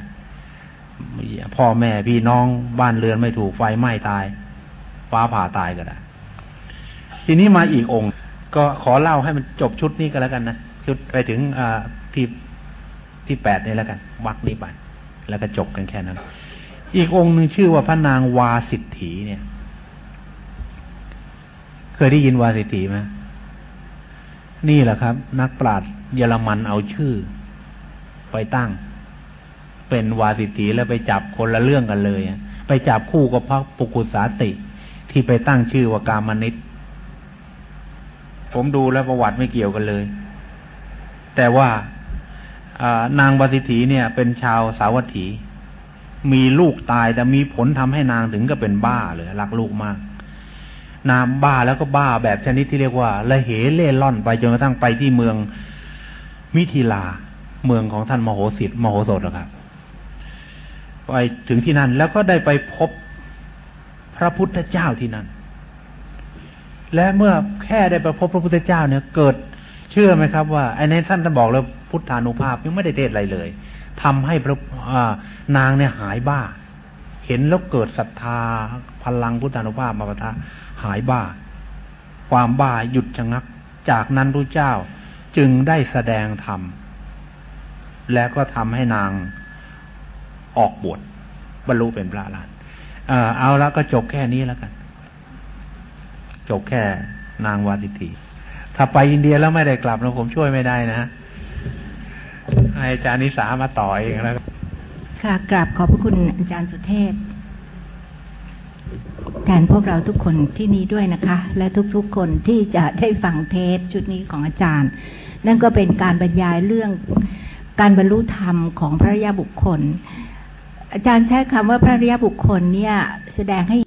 พ่อแม่พี่น้องบ้านเรือนไม่ถูกไฟไหม้ตาย ฟ้าผ่าตายก็ได้ ทีนี้มาอีกองค์ ก็ขอเล่าให้มันจบชุดนี้ก็แล้วกันนะชุดไปถึงอที่ที่แปดนี่แล้วกันวักนี้ไปแล้วก็จบกันแค่นั้น อีกองค์หนึ่งชื่อว่าพระนางวาสิทธีเนี่ย เคยได้ยินวาสิทธีไหมนี่แหละครับ นักปราชญ์เยอรมันเอาชื่อ ไปตั้ง เป็นวาสิทธีแล้วไปจับคนละเรื่องกันเลย ไปจับคู่กับพระปุกุสาติ ที่ไปตั้งชื่อว่ากามนิตผมดูแล้วประวัติไม่เกี่ยวกันเลย แต่ว่านางวาสิทธีเนี่ย เป็นชาวสาวัตถี มีลูกตายแต่มีผลทำให้นางถึงก็เป็นบ้าเลยรักลูกมาก นามบ้าแล้วก็บ้าแบบชนิดที่เรียกว่าละเหเล่ล่อนไปจนกระทั่งไปที่เมืองมิถิลาเมืองของท่านมโหสิทธิ์มโหสถนะครับไปถึงที่นั่นแล้วก็ได้ไปพบ พระพุทธเจ้าที่นั่น และเมื่อแค่ได้ไปพบพระพุทธเจ้าเนี่ย เกิดเชื่อไหมครับว่าไอ้ในท่านท่านบอกแล้วพุทธานุภาพยังไม่ได้เทศอะไรเลยทำให้พระนางเนี่ยหายบ้า เห็นแล้วเกิดศรัทธาพลังพุทธานุภาพมาปะทะหายบ้า ความบ้าหยุดชะงัก จากนั้นพระเจ้าจึงได้แสดงธรรมและก็ทำให้นางออกบวชบรรลุเป็นพระอรหันต เอาแล้วก็จบแค่นี้แล้วกัน จบแค่นางวาสิทีถ้าไปอินเดียแล้วไม่ได้กลับนะผมช่วยไม่ได้นะอาจารย์นิสามาต่อเองแล้วค่ะกราบขอบพระคุณอาจารย์สุเทพแทนพวกเราทุกคนที่นี้ด้วยนะคะ และทุกๆคนที่จะได้ฟังเทปชุดนี้ของอาจารย์ นั่นก็เป็นการบรรยายเรื่องการบรรลุธรรมของพระยาบุคคล อาจารย์ใช้คำว่าพระรยาบุคคลเนี่ย แสดงให้